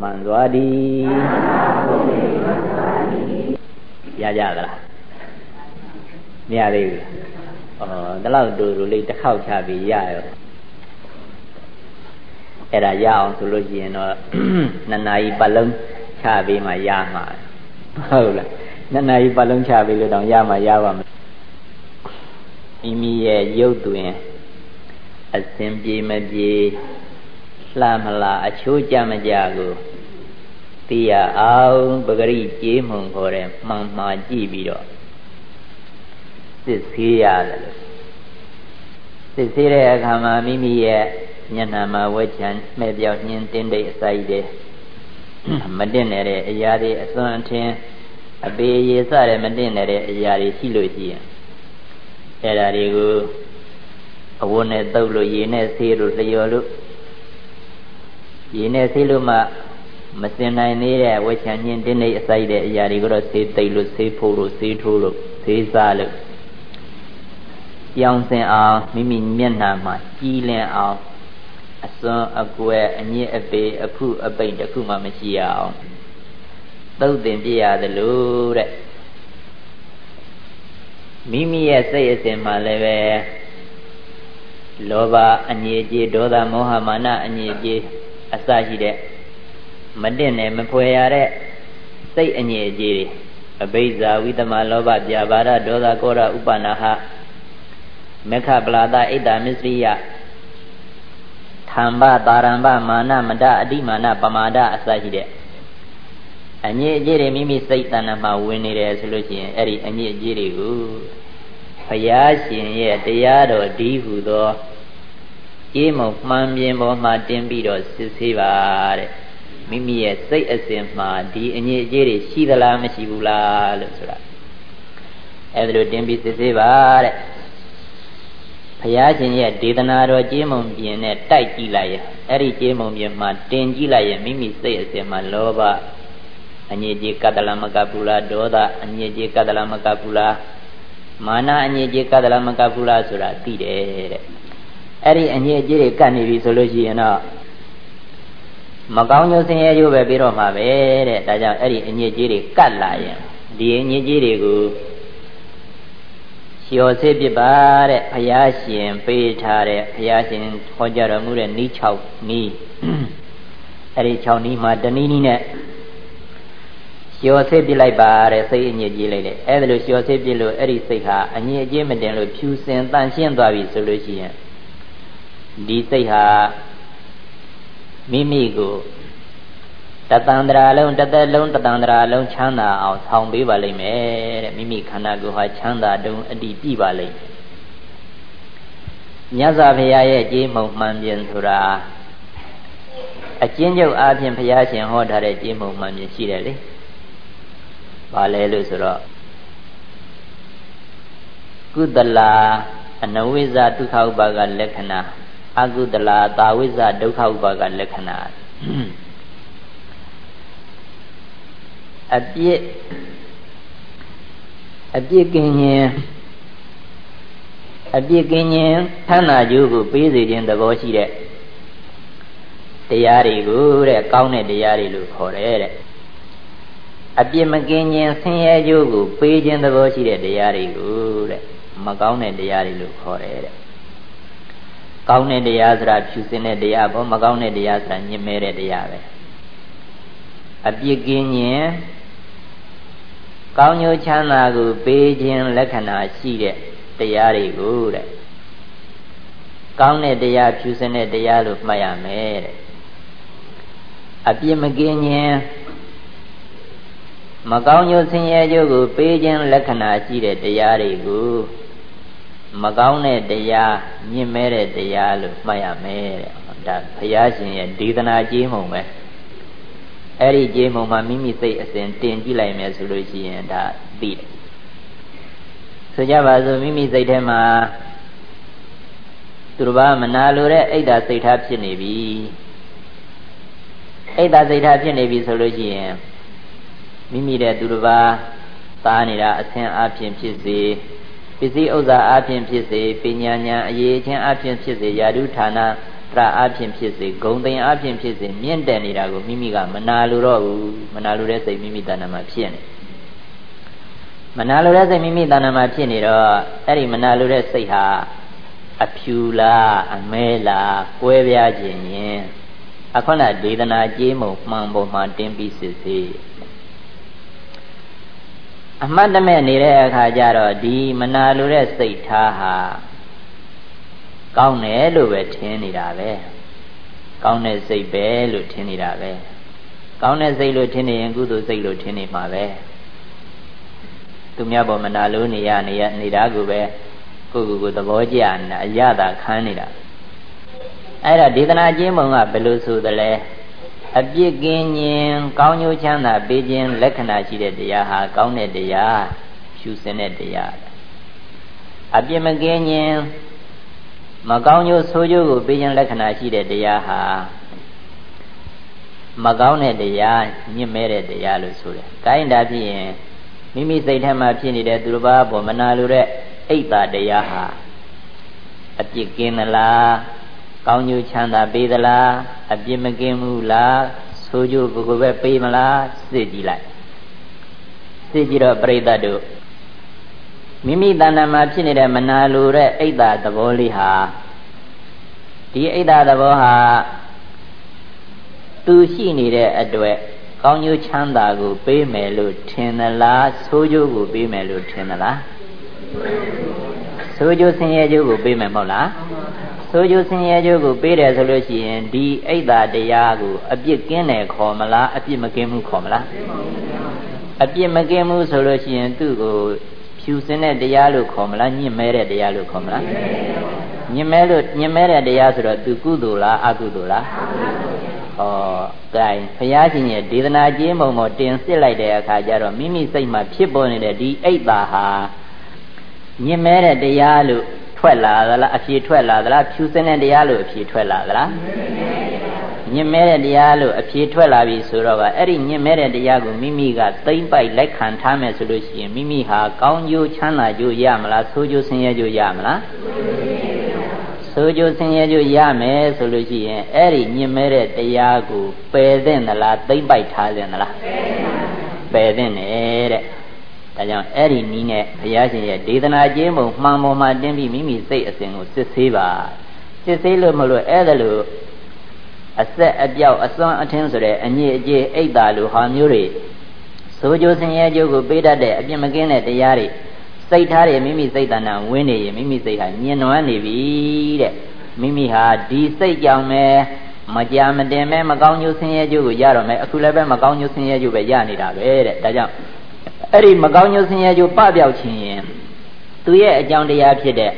မှန်သွားသည်ရကြသလားမရသေးဘူးဩဒီလောက်တူတူလေးတစ်ခေါက်ချပြီးရရောအဲ့ဒါရအောင်ဆိုလို့ရှိရင်တော့နှစ်နာရီပတ်လုံးချပြီးမှရမှာဟုတ်လားနှစ်နာရီပတ်လုံးချပြီးလို့တောင်ရမှာရပါမယ်မိမိရဲ့ရုပ်တွင်အစဉ်ပြေမပြေ လှမလားအချိုးကြမကြကိုသိရအောင်ပဂရိကြေးမုံခေါ်တဲ့မှန်မှာကြည့်ပြီးတော့စစ်ဆေးရတယ်လို့စစ်ဆေးတဲ့အခါမှာမိမိရဲ့မျက်နှာမှာဝက်ချံမဲ့ပြောက်ညင်းတင်းတိတ်အစာရည်တဲ့မတင်နေတဲ့အရာတွေအစွမ်းအထင်းအပေရေစတဲ့မတင်နေတဲ့အရာတွေရှိလို့ရှိရင်အဲ့ဒါတွေကိုအဝတ်နဲ့တုပ်လို့ရေနဲ့ဆေးလို့လျော်လို့ ရေနဲ့ဆေးလို့မှမစင်နိုင်သေးတဲ့ဝက်ချံညင်းတင်းတိတ်အစာရည်တဲ့အရာတွေကိုတော့ဆေးသိပ်လို့ဆေးဖို့လို့ဆေးထိုးလို့ဆေးစားလို့ပြောင်းစင်အောင်မိမိမျက်နှာမှာကြီးလင်းအောင်အစွန်းအကွယ်အညစ်အပေအဖုအပိန်တခုမှမရှိရအောင်သုတ်တင်ပြရတယ်လို့တဲ့မိမိရဲ့စိတ်အစဉ်မှာလည်းပဲလောဘအငြိကြီးဒေါသမောဟမာနအငြိကြီး အစရှိတဲ့မတင်နဲ့မဖွယ်ရတဲ့စိတ်အငြိကြီးတွေအဘိဇာဝိသမလောဘပြာပါဒဒေါသကောရဥပနာဟမေခပလာဒဣဒ္ဓမစ္စရိယထံဘတာရံဘမာနမတအတိမာနပမာဒအစရှိတဲ့အညစ်အကြေးတွေမိမိစိတ်တဏ္ဍမှာဝင်နေတယ်ဆိုလို့ရှိရင်အဲ့ဒီအညစ်အကြေးတွေကိုဘုရားရှင်ရဲ့တရားတော်ဒီဟုသော အေးမုံမှန်ပြင်းပေါ်မှာတင်ပြီးတော့စစ်ဆေးပါတဲ့မိမိရဲ့စိတ်အစဉ်မှာဒီအညစ်အကြေးတွေရှိသလားမရှိဘူးလားလို့ဆိုတာအဲ့ဒါလိုတင်ပြီးစစ်ဆေးပါတဲ့ဘုရားရှင်ရဲ့ဒေသနာတော်ကျေးမုံပြင်နဲ့တိုက်ကြည့်လိုက်ရင်အဲ့ဒီကျေးမုံပြင်မှာတင်ကြည့်လိုက်ရင်မိမိစိတ်အစဉ်မှာလောဘအညစ်အကြေးကတ္တလမကပုလားဒေါသအညစ်အကြေးကတ္တလမကပုလားမာနအညစ်အကြေးကတ္တလမကပုလားဆိုတာသိတယ်တဲ့ အဲ့ဒီအညစ်အကြေးတွေကတ်နေပြီဆိုလို့ရှိရင်တော့မကောင်းကျိုးဆင်းရဲကျိုးပဲပြီးတော့မှာပဲတဲ့ဒါကြောင့်အဲ့ဒီအညစ်အကြေးတွေကတ်လာရင်ဒီအညစ်အကြေးတွေကိုလျှော်စေပြပါတဲ့ဘုရားရှင်ပေးထားတဲ့ဘုရားရှင်ဟောကြားတော်မူတဲ့နီး6နီးအဲ့ဒီ6နီးမှာတနည်းနည်းနဲ့လျှော်စေပြလိုက်ပါတဲ့စိတ်အညစ်ကြေးလိုက်လေအဲ့ဒါလိုလျှော်စေပြလို့အဲ့ဒီစိတ်ဟာအညစ်အကြေးမတင်လို့ဖြူစင်တန့်ရှင်းသွားပြီဆိုလို့ရှိရင် ဒီစိတ်ဟာမိမိကိုတတန္တရာလုံးတသက်လုံးတတန္တရာလုံးချမ်းသာအောင်ဆောင်ပေးပါလိမ့်မယ်တဲ့မိမိခန္ဓာကိုယ်ဟာချမ်းသာတုံအတ္တိပြပါလိမ့်မယ်မြတ်စွာဘုရားရဲ့ကြေးမုံမှန်ပြင်ဆိုတာအကျဉ်းချုပ်အားဖြင့်ဘုရားရှင်ဟောထားတဲ့ကြေးမုံမှန်ပြင်ရှိတယ်လေဘာလဲလို့ဆိုတော့ကုသလာအနဝိဇ္ဇဒုက္ခဥပါကလက္ခဏာ အကုသလာသာဝိဇ္ဇဒုက္ခဥပါကလက္ခဏာအပြစ်အပြစ်ကင်းခြင်းအပြစ်ကင်းခြင်းဌာနကျိုးကိုပေးစေခြင်းသဘောရှိတဲ့တရားတွေကိုတဲ့ကောင်းတဲ့တရားတွေလို့ခေါ်တယ်တဲ့အပြစ်မကင်းခြင်းဆင်းရဲကျိုးကိုပေးခြင်းသဘောရှိတဲ့တရားတွေကိုတဲ့မကောင်းတဲ့တရားတွေလို့ခေါ်တယ်တဲ့ ကောင်းတဲ့တရားဆိုတာဖြူစင်တဲ့တရားပေါ့မကောင်းတဲ့တရားဆိုတာညှင်းမဲတဲ့တရားပဲအပြစ်ကင်းခြင်းကောင်းကျိုးချမ်းသာကိုပေးခြင်းလက္ခဏာရှိတဲ့တရားတွေကိုတဲ့ကောင်းတဲ့တရားဖြူစင်တဲ့တရားလို့မှတ်ရမယ်တဲ့အပြစ်မကင်းခြင်းမကောင်းကျိုးဆင်းရဲကျိုးကိုပေးခြင်းလက္ခဏာရှိတဲ့တရားတွေကို မကောင်းတဲ့တရားညှင်းမဲတဲ့တရားလို့မှတ်ရမယ်တဲ့ဒါဘုရားရှင်ရဲ့ဒေသနာကြီးမှုပဲအဲ့ဒီကြေးမုံမှာမိမိစိတ်အစဉ်တင်ကြည့်လိုက်မယ်ဆိုလို့ရှိရင်ဒါသိတယ်ဆိုကြပါစို့မိမိစိတ်ထဲမှာသူတစ်ပါးမနာလိုတဲ့အိတ်တာစိတ်ထားဖြစ်နေပြီအိတ်တာစိတ်ထားဖြစ်နေပြီဆိုလို့ရှိရင်မိမိတဲ့သူတစ်ပါးသားနေတာအဆင်အပြင်ဖြစ်စေ ပစ္စည်းဥစ္စာအပြင်ဖြစ်စေပညာဉာဏ်အရေးချင်းအပြင်ဖြစ်စေယာဓုဌာနရအဖြစ်ဖြစ်စေဂုံသိမ်အဖြစ်ဖြစ်စေမြင့်တက်နေတာကိုမိမိကမနာလိုတော့ဘူးမနာလိုတဲ့စိတ်မိမိတဏ္ဍာမှာဖြစ်နေမနာလိုတဲ့စိတ်မိမိတဏ္ဍာမှာဖြစ်နေတော့အဲ့ဒီမနာလိုတဲ့စိတ်ဟာအဖြူလားအမဲလားကွဲပြားခြင်းရင်အခုနဒေသနာကြေးမုံမှန်ပေါ်မှာတင်းပြီးစစ်စေး အမှတ်တမဲ့နေတဲ့အခါကျတော့ဒီမနာလိုတဲ့စိတ်ထားဟာကောင်းတယ်လို့ပဲထင်နေတာပဲကောင်းတဲ့စိတ်ပဲလို့ထင်နေတာပဲကောင်းတဲ့စိတ်လို့ထင်နေရင်ကုသိုလ်စိတ်လို့ထင်နေမှာပဲသူများပေါ်မနာလိုနေရနေရနေတာကိုပဲကိုယ်ကိုယ်ကိုသဘောကျနေတာအရသာခံနေတာအဲ့ဒါဒေသနာကျင်းမုံကဘယ်လိုဆိုသလဲ အပြစ်ကင်းခြင်းကောင်းကျိုးချမ်းသာပေးခြင်းလက္ခဏာရှိတဲ့တရားဟာကောင်းတဲ့တရားဖြူစင်တဲ့တရားအပြစ်မကင်းခြင်းမကောင်းကျိုးဆိုးကျိုးကိုပေးခြင်းလက္ခဏာရှိတဲ့တရားဟာမကောင်းတဲ့တရားညစ်မဲတဲ့တရားလို့ဆိုတယ်။ကိုင်းတာဖြစ်ရင်မိမိစိတ်ထဲမှာဖြစ်နေတဲ့သူတစ်ပါးပေါ်မနာလိုတဲ့အိတ်တာတရားဟာအပြစ်ကင်းသလား ကောင်းကျိုးချမ်းသာပေးသလားအပြစ်မကင်းဘူးလားဆိုးကျိုးကိုကိုပဲပေးမလားစစ်ကြည့်လိုက်စစ်ကြည့်တော့ပြိဿတ်တို့မိမိတဏ္ဍာမှာဖြစ်နေတဲ့မနာလိုတဲ့အိတ်တာသဘောလေးဟာဒီအိတ်တာသဘောဟာသူရှိနေတဲ့အတွက်ကောင်းကျိုးချမ်းသာကိုပေးမယ်လို့ထင်သလားဆိုးကျိုးကိုပေးမယ်လို့ထင်သလားဆိုးကျိုးဆင်းရဲကျိုးကိုပေးမယ်မဟုတ်လား ဆိုးကျိုးဆင်းရဲကျိုးကိုပေးတယ်ဆိုလို့ရှိရင်ဒီအိတ်တာတရားကိုအပြစ်ကင်းတယ်ခေါ်မလားအပြစ်မကင်းဘူးခေါ်မလားအပြစ်မကင်းဘူးဆိုလို့ရှိရင်သူ့ကိုဖြူစင်တဲ့တရားလို့ခေါ်မလားညှင့်မဲတဲ့တရားလို့ခေါ်မလားညှင့်မဲလို့ညှင့်မဲတဲ့တရားဆိုတော့သူကုသိုလ်လားအကုသိုလ်လားဩကဲဘုရားရှင်ရဲ့ဒေသနာကျင်းပုံပေါ်တင်စစ်လိုက်တဲ့အခါကျတော့မိမိစိတ်မှာဖြစ်ပေါ်နေတဲ့ဒီအိတ်တာဟာညှင့်မဲတဲ့တရားလို့ ထွက်လာသလားအဖြေထွက်လာသလားဖြူစင်းတဲ့တရားလို့အဖြေထွက်လာသလားညင်မဲတဲ့တရားလို့အဖြေထွက်လာပြီဆိုတော့ကအဲ့ဒီညင်မဲတဲ့တရားကိုမိမိကသိမ့်ပိုက်လက်ခံထားမယ်ဆိုလို့ရှိရင်မိမိဟာကောင်းကျိုးချမ်းသာကျိုးရမလားဆိုးကျိုးဆင်းရဲကျိုးရမလားဆိုးကျိုးဆင်းရဲကျိုးရမယ်ဆိုလို့ရှိရင်အဲ့ဒီညင်မဲတဲ့တရားကိုပယ်သင့်သလားသိမ့်ပိုက်ထားသင့်သလားပယ်သင့်တယ်တဲ့ ဒါကြောင့်အဲ့ဒီနီးနဲ့ဘုရားရှင်ရဲ့ဒေသနာကျင်းပုံမှန်ပေါ်မှာတင်းပြီးမိမိစိတ်အစဉ်ကိုစစ်ဆေးပါစစ်ဆေးလို့မလို့အဲ့ဒါလို့အဆက်အပြောက်အစွမ်းအထင်းဆိုတဲ့အညစ်အကြေးအိတ်တာလိုဟာမျိုးတွေစိုးကြိုးဆင်းရဲကြိုးကိုပေးတတ်တဲ့အပြစ်မကင်းတဲ့တရားတွေစိတ်ထားတွေမိမိစိတ်တဏ္ဍဝင်းနေရင်မိမိစိတ်ဟာညင်နွမ်းနေပြီတဲ့မိမိဟာဒီစိတ်ကြောင့်ပဲမကြမတင်မဲမကောင်းကျိုးဆင်းရဲကျိုးကိုရတော့မယ်အခုလည်းပဲမကောင်းကျိုးဆင်းရဲကျိုးပဲရနေတာပဲတဲ့ဒါကြောင့် အဲ့ဒီမကောင်းကျိုးဆင်းရဲကျိုးပပျောက်ခြင်းရင်သူရဲ့အကြောင်းတရားဖြစ်တဲ့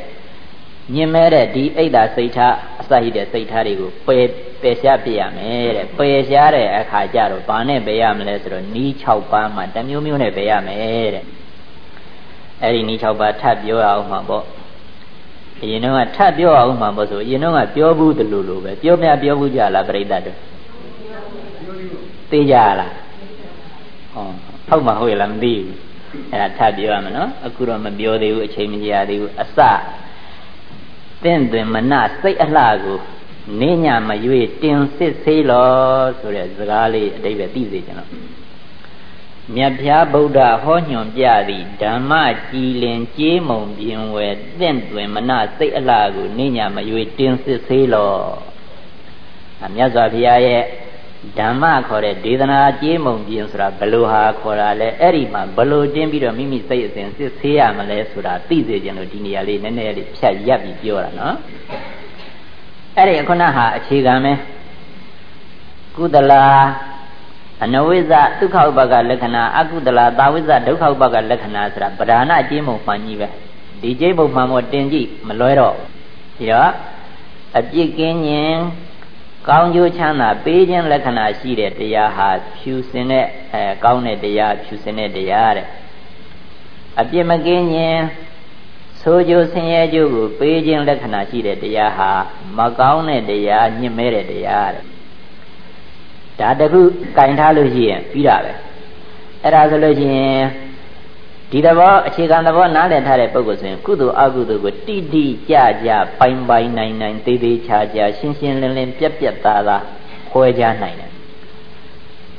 ညင်မဲတဲ့ဒီအိတ်တာစိတ်ထားအစရှိတဲ့စိတ်ထားတွေကိုပယ်ပယ်ရှားပြရမယ်တဲ့ပယ်ရှားတဲ့အခါကျတော့ဘာနဲ့ပယ်ရမလဲဆိုတော့နီး6ပါးမှာတမျိုးမျိုးနဲ့ပယ်ရမယ်တဲ့အဲ့ဒီနီး6ပါးထပ်ပြောအောင်မှာပေါ့အရင်တော့ထပ်ပြောအောင်မှာပေါ့ဆိုအရင်တော့ပြောဘူးတလူလိုပဲပြောမြပြောဘူးကြလားပြိတ္တတို့သိကြလားဟော ဟုတ်မှာဟုတ်ရလားမသိဘူးအဲ့ဒါထပ်ပြောရမယ်နော်အခုတော့မပြောသေးဘူးအချိန်မကြာသေးဘူးအစတင့်တွင်မနစိတ်အလှကိုနေညာမရွေတင်စစ်သေးလောဆိုတဲ့စကားလေးအတိတ်ပဲသိစေချင်တော့မြတ်ဖျားဗုဒ္ဓဟောညွန်ပြသည်ဓမ္မကြည်လင်ကြေးမုံပြင်ဝယ်တင့်တွင်မနစိတ်အလှကိုနေညာမရွေတင်စစ်သေးလောအမြတ်စွာဘုရားရဲ့ ဓမ္မခေါ်တဲ့ဒေသနာကြေးမုံပြင်ဆိုတာဘလို့ဟာခေါ်တာလဲအဲ့ဒီမှာဘလို့တင်းပြီးတော့မိမိစိတ်အစဉ်စစ်ဆေးရမလဲဆိုတာသိစေခြင်းလို့ဒီနေရာလေးနည်းနည်းလေးဖြတ်ရပ်ပြီးပြောတာနော်အဲ့ဒီခုနဟာအခြေခံပဲကုသလာအနဝိဇ္ဇဒုက္ခဥပါကလက္ခဏာအကုသလာသာဝိဇ္ဇဒုက္ခဥပါကလက္ခဏာဆိုတာပဓာနာကြေးမုံမှန်ကြီးပဲဒီကြေးမုံမှန်မို့တင်ကြည့်မလွဲတော့ဒီတော့အပြစ်ကင်းခြင်း ကောင်းကျိုးချမ်းသာပေးခြင်းလက္ခဏာရှိတဲ့တရားဟာဖြူစင်တဲ့အဲကောင်းတဲ့တရားဖြူစင်တဲ့တရားတဲ့အပြစ်မကင်းခြင်းဆိုးကျိုးဆင်းရဲကျိုးကိုပေးခြင်းလက္ခဏာရှိတဲ့တရားဟာမကောင်းတဲ့တရားညှစ်မဲတဲ့တရားတဲ့ဒါတခုကင်ထားလို့ရှိရင်ပြီးတာပဲအဲ့ဒါဆိုလို့ရှိရင် ဒီသဘောအခြေခံသဘောနားလည်ထားတဲ့ပုဂ္ဂိုလ်ဆိုရင်ကုသိုလ်အကုသိုလ်ကိုတိတိကျကျပိုင်ပိုင်နိုင်နိုင်သေးသေးချာချာရှင်းရှင်းလင်းလင်းပြက်ပြက်သားသားခွဲခြားနိုင်တယ်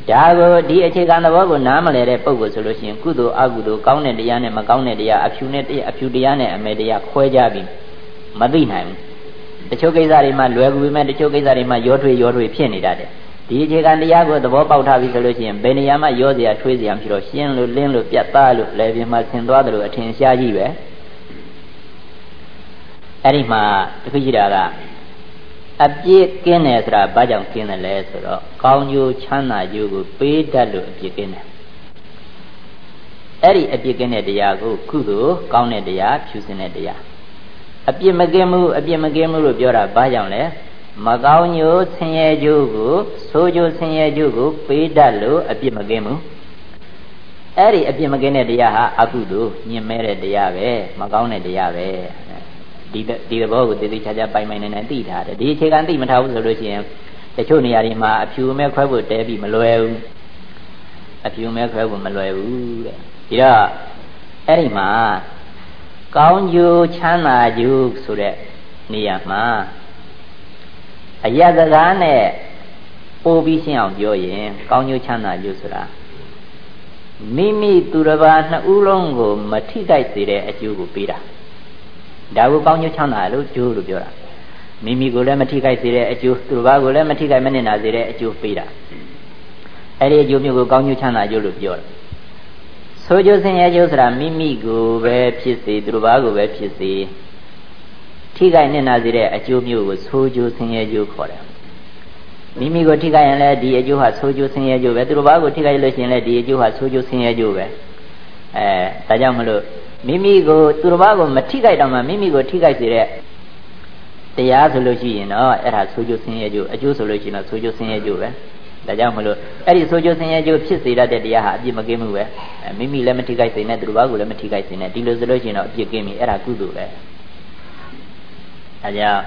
ဒါကိုဒီအခြေခံသဘောကိုနားမလည်တဲ့ပုဂ္ဂိုလ်ဆိုလို့ရှိရင်ကုသိုလ်အကုသိုလ်ကောင်းတဲ့တရားနဲ့မကောင်းတဲ့တရားအဖြူနဲ့တရားအဖြူတရားနဲ့အမဲတရားခွဲခြားပြီးမသိနိုင်ဘူးတချို့ကိစ္စတွေမှာလွယ်ကူပေမဲ့တချို့ကိစ္စတွေမှာရောထွေးရောထွေးဖြစ်နေတတ်တယ် ဒီအခြေခံတရားကိုသဘောပေါက်ထားပြီဆိုလို့ရှိရင်ဘယ်နေရာမှာရောစရာထွေးစရာမရှိတော့ရှင်းလို့လင်းလို့ပြတ်သားလို့လည်းပြင်မှာဆင်သွားတယ်လို့အထင်ရှားကြီးပဲအဲ့ဒီမှာတခုရှိတာကအပြစ်ကင်းတယ်ဆိုတာဘာကြောင့်ကင်းတယ်လဲဆိုတော့ကောင်းကျိုးချမ်းသာကျိုးကိုပေးတတ်လို့အပြစ်ကင်းတယ်အဲ့ဒီအပြစ်ကင်းတဲ့တရားကိုကုသိုလ်ကောင်းတဲ့တရားဖြူစင်တဲ့တရားအပြစ်မကင်းမှုအပြစ်မကင်းမှုလို့ပြောတာဘာကြောင့်လဲ မကောင်းညိုဆင်းရဲကျိုးကိုဆိုးကျိုးဆင်းရဲကျိုးကိုပေးတတ်လို့အပြစ်မကင်းဘူးအဲ့ဒီအပြစ်မကင်းတဲ့တရားဟာအကုသိုလ်ညင်မဲ့တဲ့တရားပဲမကောင်းတဲ့တရားပဲဒီဒီဘောကိုတည်တည်ချာချာပိုင်ပိုင်နိုင်နိုင်သိထားတယ်ဒီအခြေခံသိမထားဘူးဆိုလို့ရှိရင်တချို့နေရာတွေမှာအဖြူမဲခွဲဖို့တဲပြီးမလွယ်ဘူးအဖြူမဲခွဲဖို့မလွယ်ဘူးတဲ့ဒီတော့အဲ့ဒီမှာကောင်းကျိုးချမ်းသာကျိုးဆိုတဲ့နေရာမှာ အယက်စကားနဲ့ပို့ပြီးရှင်းအောင်ပြောရင်ကောင်းကျိုးချမ်းသာကျိုးဆိုတာမိမိသူတစ်ပါးနှစ်ဦးလုံးကိုမထိတိုက်စေတဲ့အကျိုးကိုပေးတာဒါကိုကောင်းကျိုးချမ်းသာလို့ကျိုးလို့ပြောတာမိမိကိုလည်းမထိခိုက်စေတဲ့အကျိုးသူတစ်ပါးကိုလည်းမထိခိုက်မနစ်နာစေတဲ့အကျိုးပေးတာအဲ့ဒီအကျိုးမျိုးကိုကောင်းကျိုးချမ်းသာကျိုးလို့ပြောတာဆိုကျိုးဆင်းရဲကျိုးဆိုတာမိမိကိုပဲဖြစ်စေသူတစ်ပါးကိုပဲဖြစ်စေ ထိခိုက်နစ်နာစေတဲ့အကျိုးမျိုးကိုဆိုကျိုးဆင်းရဲကျိုးခေါ်တယ်မိမိကိုထိခိုက်ရင်လည်းဒီအကျိုးဟာဆိုးကျိုးဆင်းရဲကျိုးပဲသူတို့ဘာကိုထိခိုက်လို့ရှိရင်လည်းဒီအကျိုးဟာဆိုးကျိုးဆင်းရဲကျိုးပဲအဲဒါကြောင့်မလို့မိမိကိုသူတို့ဘာကိုမထိခိုက်တော့မှမိမိကိုထိခိုက်စေတဲ့တရားဆိုလို့ရှိရင်တော့အဲ့ဒါဆိုးကျိုးဆင်းရဲကျိုးအကျိုးဆိုလို့ရှိရင်တော့ဆိုးကျိုးဆင်းရဲကျိုးပဲဒါကြောင့်မလို့အဲ့ဒီဆိုးကျိုးဆင်းရဲကျိုးဖြစ်စေတတ်တဲ့တရားဟာအပြစ်မကင်းမှုပဲမိမိလည်းမထိခိုက်စေနဲ့သူတို့ဘာကိုလည်းမထိခိုက်စေနဲ့ဒီလိုဆိုလို့ရှိရင်တော့အပြစ်ကင်းပြီအဲ့ဒါကုသိုလ်ပဲ ဒါကြောင့်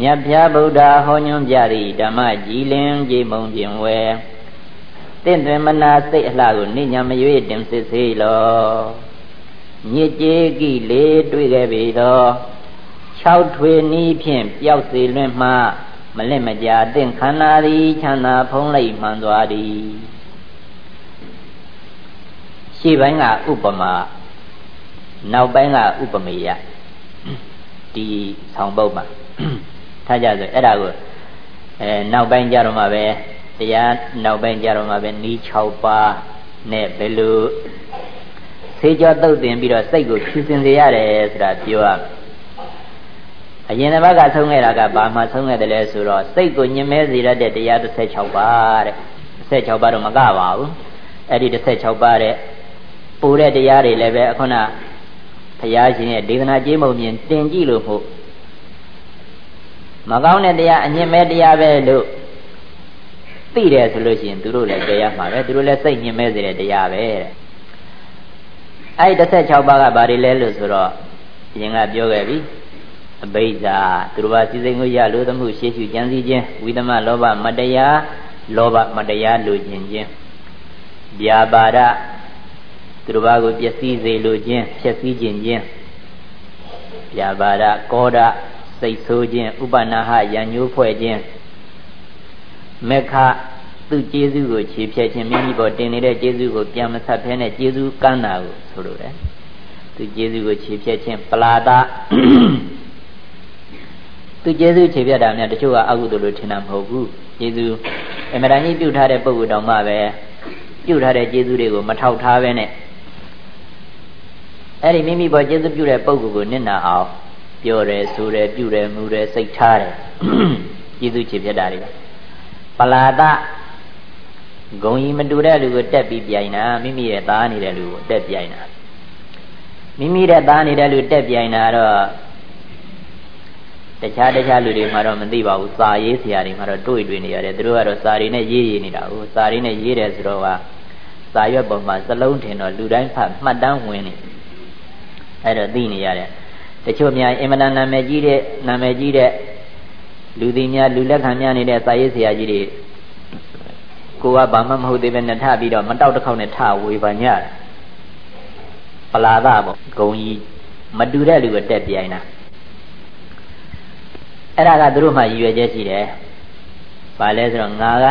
မြတ်ဗျာဗုဒ္ဓဟောညွှန်ပြသည့်ဓမ္မကြည်လင်ကြည်မုံခြင်းဝဲတင့်တွင်မနာစိတ်အလှကိုနိညာမရွေတင်စစ်စေလောညစ်ကြေးကိလေတွေ့ခဲ့ပြီတော့၆ထွေနီးဖြင့်ပျောက်စေလွင့်မှမလက်မကြာတင့်ခန္ဓာသည်ချမ်းသာဖုံးလိုက်မှန်သွားသည်ရှေ့ပိုင်းကဥပမာနောက်ပိုင်းကဥပမေယ ဒီဆောင်ပုဒ်မှာထားကြဆိုအဲ့ဒါကိုအဲနောက်ပိုင်းကြတော့မှပဲတရားနောက်ပိုင်းကြတော့မှပဲနီး6ပါးနဲ့ဘယ်လိုဆေးကြောတုတ်တင်ပြီးတော့စိတ်ကိုဖြူစင်စေရတယ်ဆိုတာပြောရအရင်တစ်ပတ်ကဆုံးခဲ့တာကဘာမှဆုံးခဲ့တယ်လဲဆိုတော့စိတ်ကိုညင်မဲစေရတဲ့တရား16ပါးတဲ့16ပါးတော့မကပါဘူးအဲ့ဒီ16ပါးတဲ့ပူတဲ့တရားတွေလည်းပဲအခုန ဘုရားရှင်ရဲ့ဒေသနာကျေးမုံမြင်တင်ကြည့်လို့မို့မကောင်းတဲ့တရားအညင်မဲ့တရားပဲလို့သိတယ်ဆိုလို့ရှိရင်သူတို့လည်းတရားမှာပဲသူတို့လည်းစိတ်ညင်မဲ့စေတဲ့တရားပဲတဲ့အဲ့ဒီ16ပါးကဘာတွေလဲလို့ဆိုတော့အရင်ကပြောခဲ့ပြီအဘိဓါသူတို့ဘာစီစိန်ကိုရလို့သမှုရှေ့ရှုကြံစည်ခြင်းဝိသမလောဘမတရားလောဘမတရားလိုခြင်းခြင်းဗျာပါဒ သူတို့ဘာကိုပျက်စီးစေလိုခြင်းဖြည့်ဆည်းခြင်းခြင်းဗျာပါဒကောဒစိတ်ဆိုးခြင်းဥပနာဟရံညိုးဖွဲ့ခြင်းမေခသူကျေးဇူးကိုခြေဖြတ်ခြင်းမိမိပေါ်တင်နေတဲ့ကျေးဇူးကိုပြန်မဆက်ဖဲနဲ့ကျေးဇူးကမ်းတာကိုဆိုလိုတယ်သူကျေးဇူးကိုခြေဖြတ်ခြင်းပလာဒသူကျေးဇူးခြေဖြတ်တာများတချို့ကအကုသိုလ်လို့ထင်တာမဟုတ်ဘူးကျေးဇူးအမှန်တန်ကြီးပြုထားတဲ့ပုဂ္ဂိုလ်တောင်မှပဲပြုထားတဲ့ကျေးဇူးတွေကိုမထောက်ထားပဲနဲ့ အဲ့ဒီမိမိပေါ်ကျေးဇူးပြုတဲ့ပုဂ္ဂိုလ်ကိုနစ်နာအောင်ပြောတယ်ဆိုတယ်ပြုတယ်မူတယ်စိတ်ထားတယ်ကျေးဇူးချေဖြစ်တာတွေပလာဒဂုံကြီးမတူတဲ့လူကိုတက်ပြီးပြိုင်တာမိမိရဲ့သားနေတဲ့လူကိုတက်ပြိုင်တာမိမိရဲ့သားနေတဲ့လူတက်ပြိုင်တာတော့တခြားတခြားလူတွေမှာတော့မသိပါဘူးစာရေးဆရာတွေမှာတော့တွေ့တွေ့နေရတယ်သူတို့ကတော့စာတွေနဲ့ရေးရေးနေတာဟုတ်စာတွေနဲ့ရေးတယ်ဆိုတော့ကစာရွက်ပေါ်မှာစလုံးထင်တော့လူတိုင်းဖတ်မှတ်တမ်းဝင်နေ အဲ့တော့သိနေရတယ်တချို့များအင်မတန်နာမည်ကြီးတဲ့နာမည်ကြီးတဲ့လူသည်များလူလက်ခံများနေတဲ့စာရေးဆရာကြီးတွေကိုကဘာမှမဟုတ်သေးပဲနဲ့ထပြီးတော့မတောက်တစ်ခေါက်နဲ့ထဝေပါညတယ်လာသပေါ့ဂုံကြီးမတူတဲ့လူကတက်ပြိုင်တာအဲ့ဒါကသူတို့မှရည်ရွယ်ချက်ရှိတယ်။ဘာလဲဆိုတော့ငါက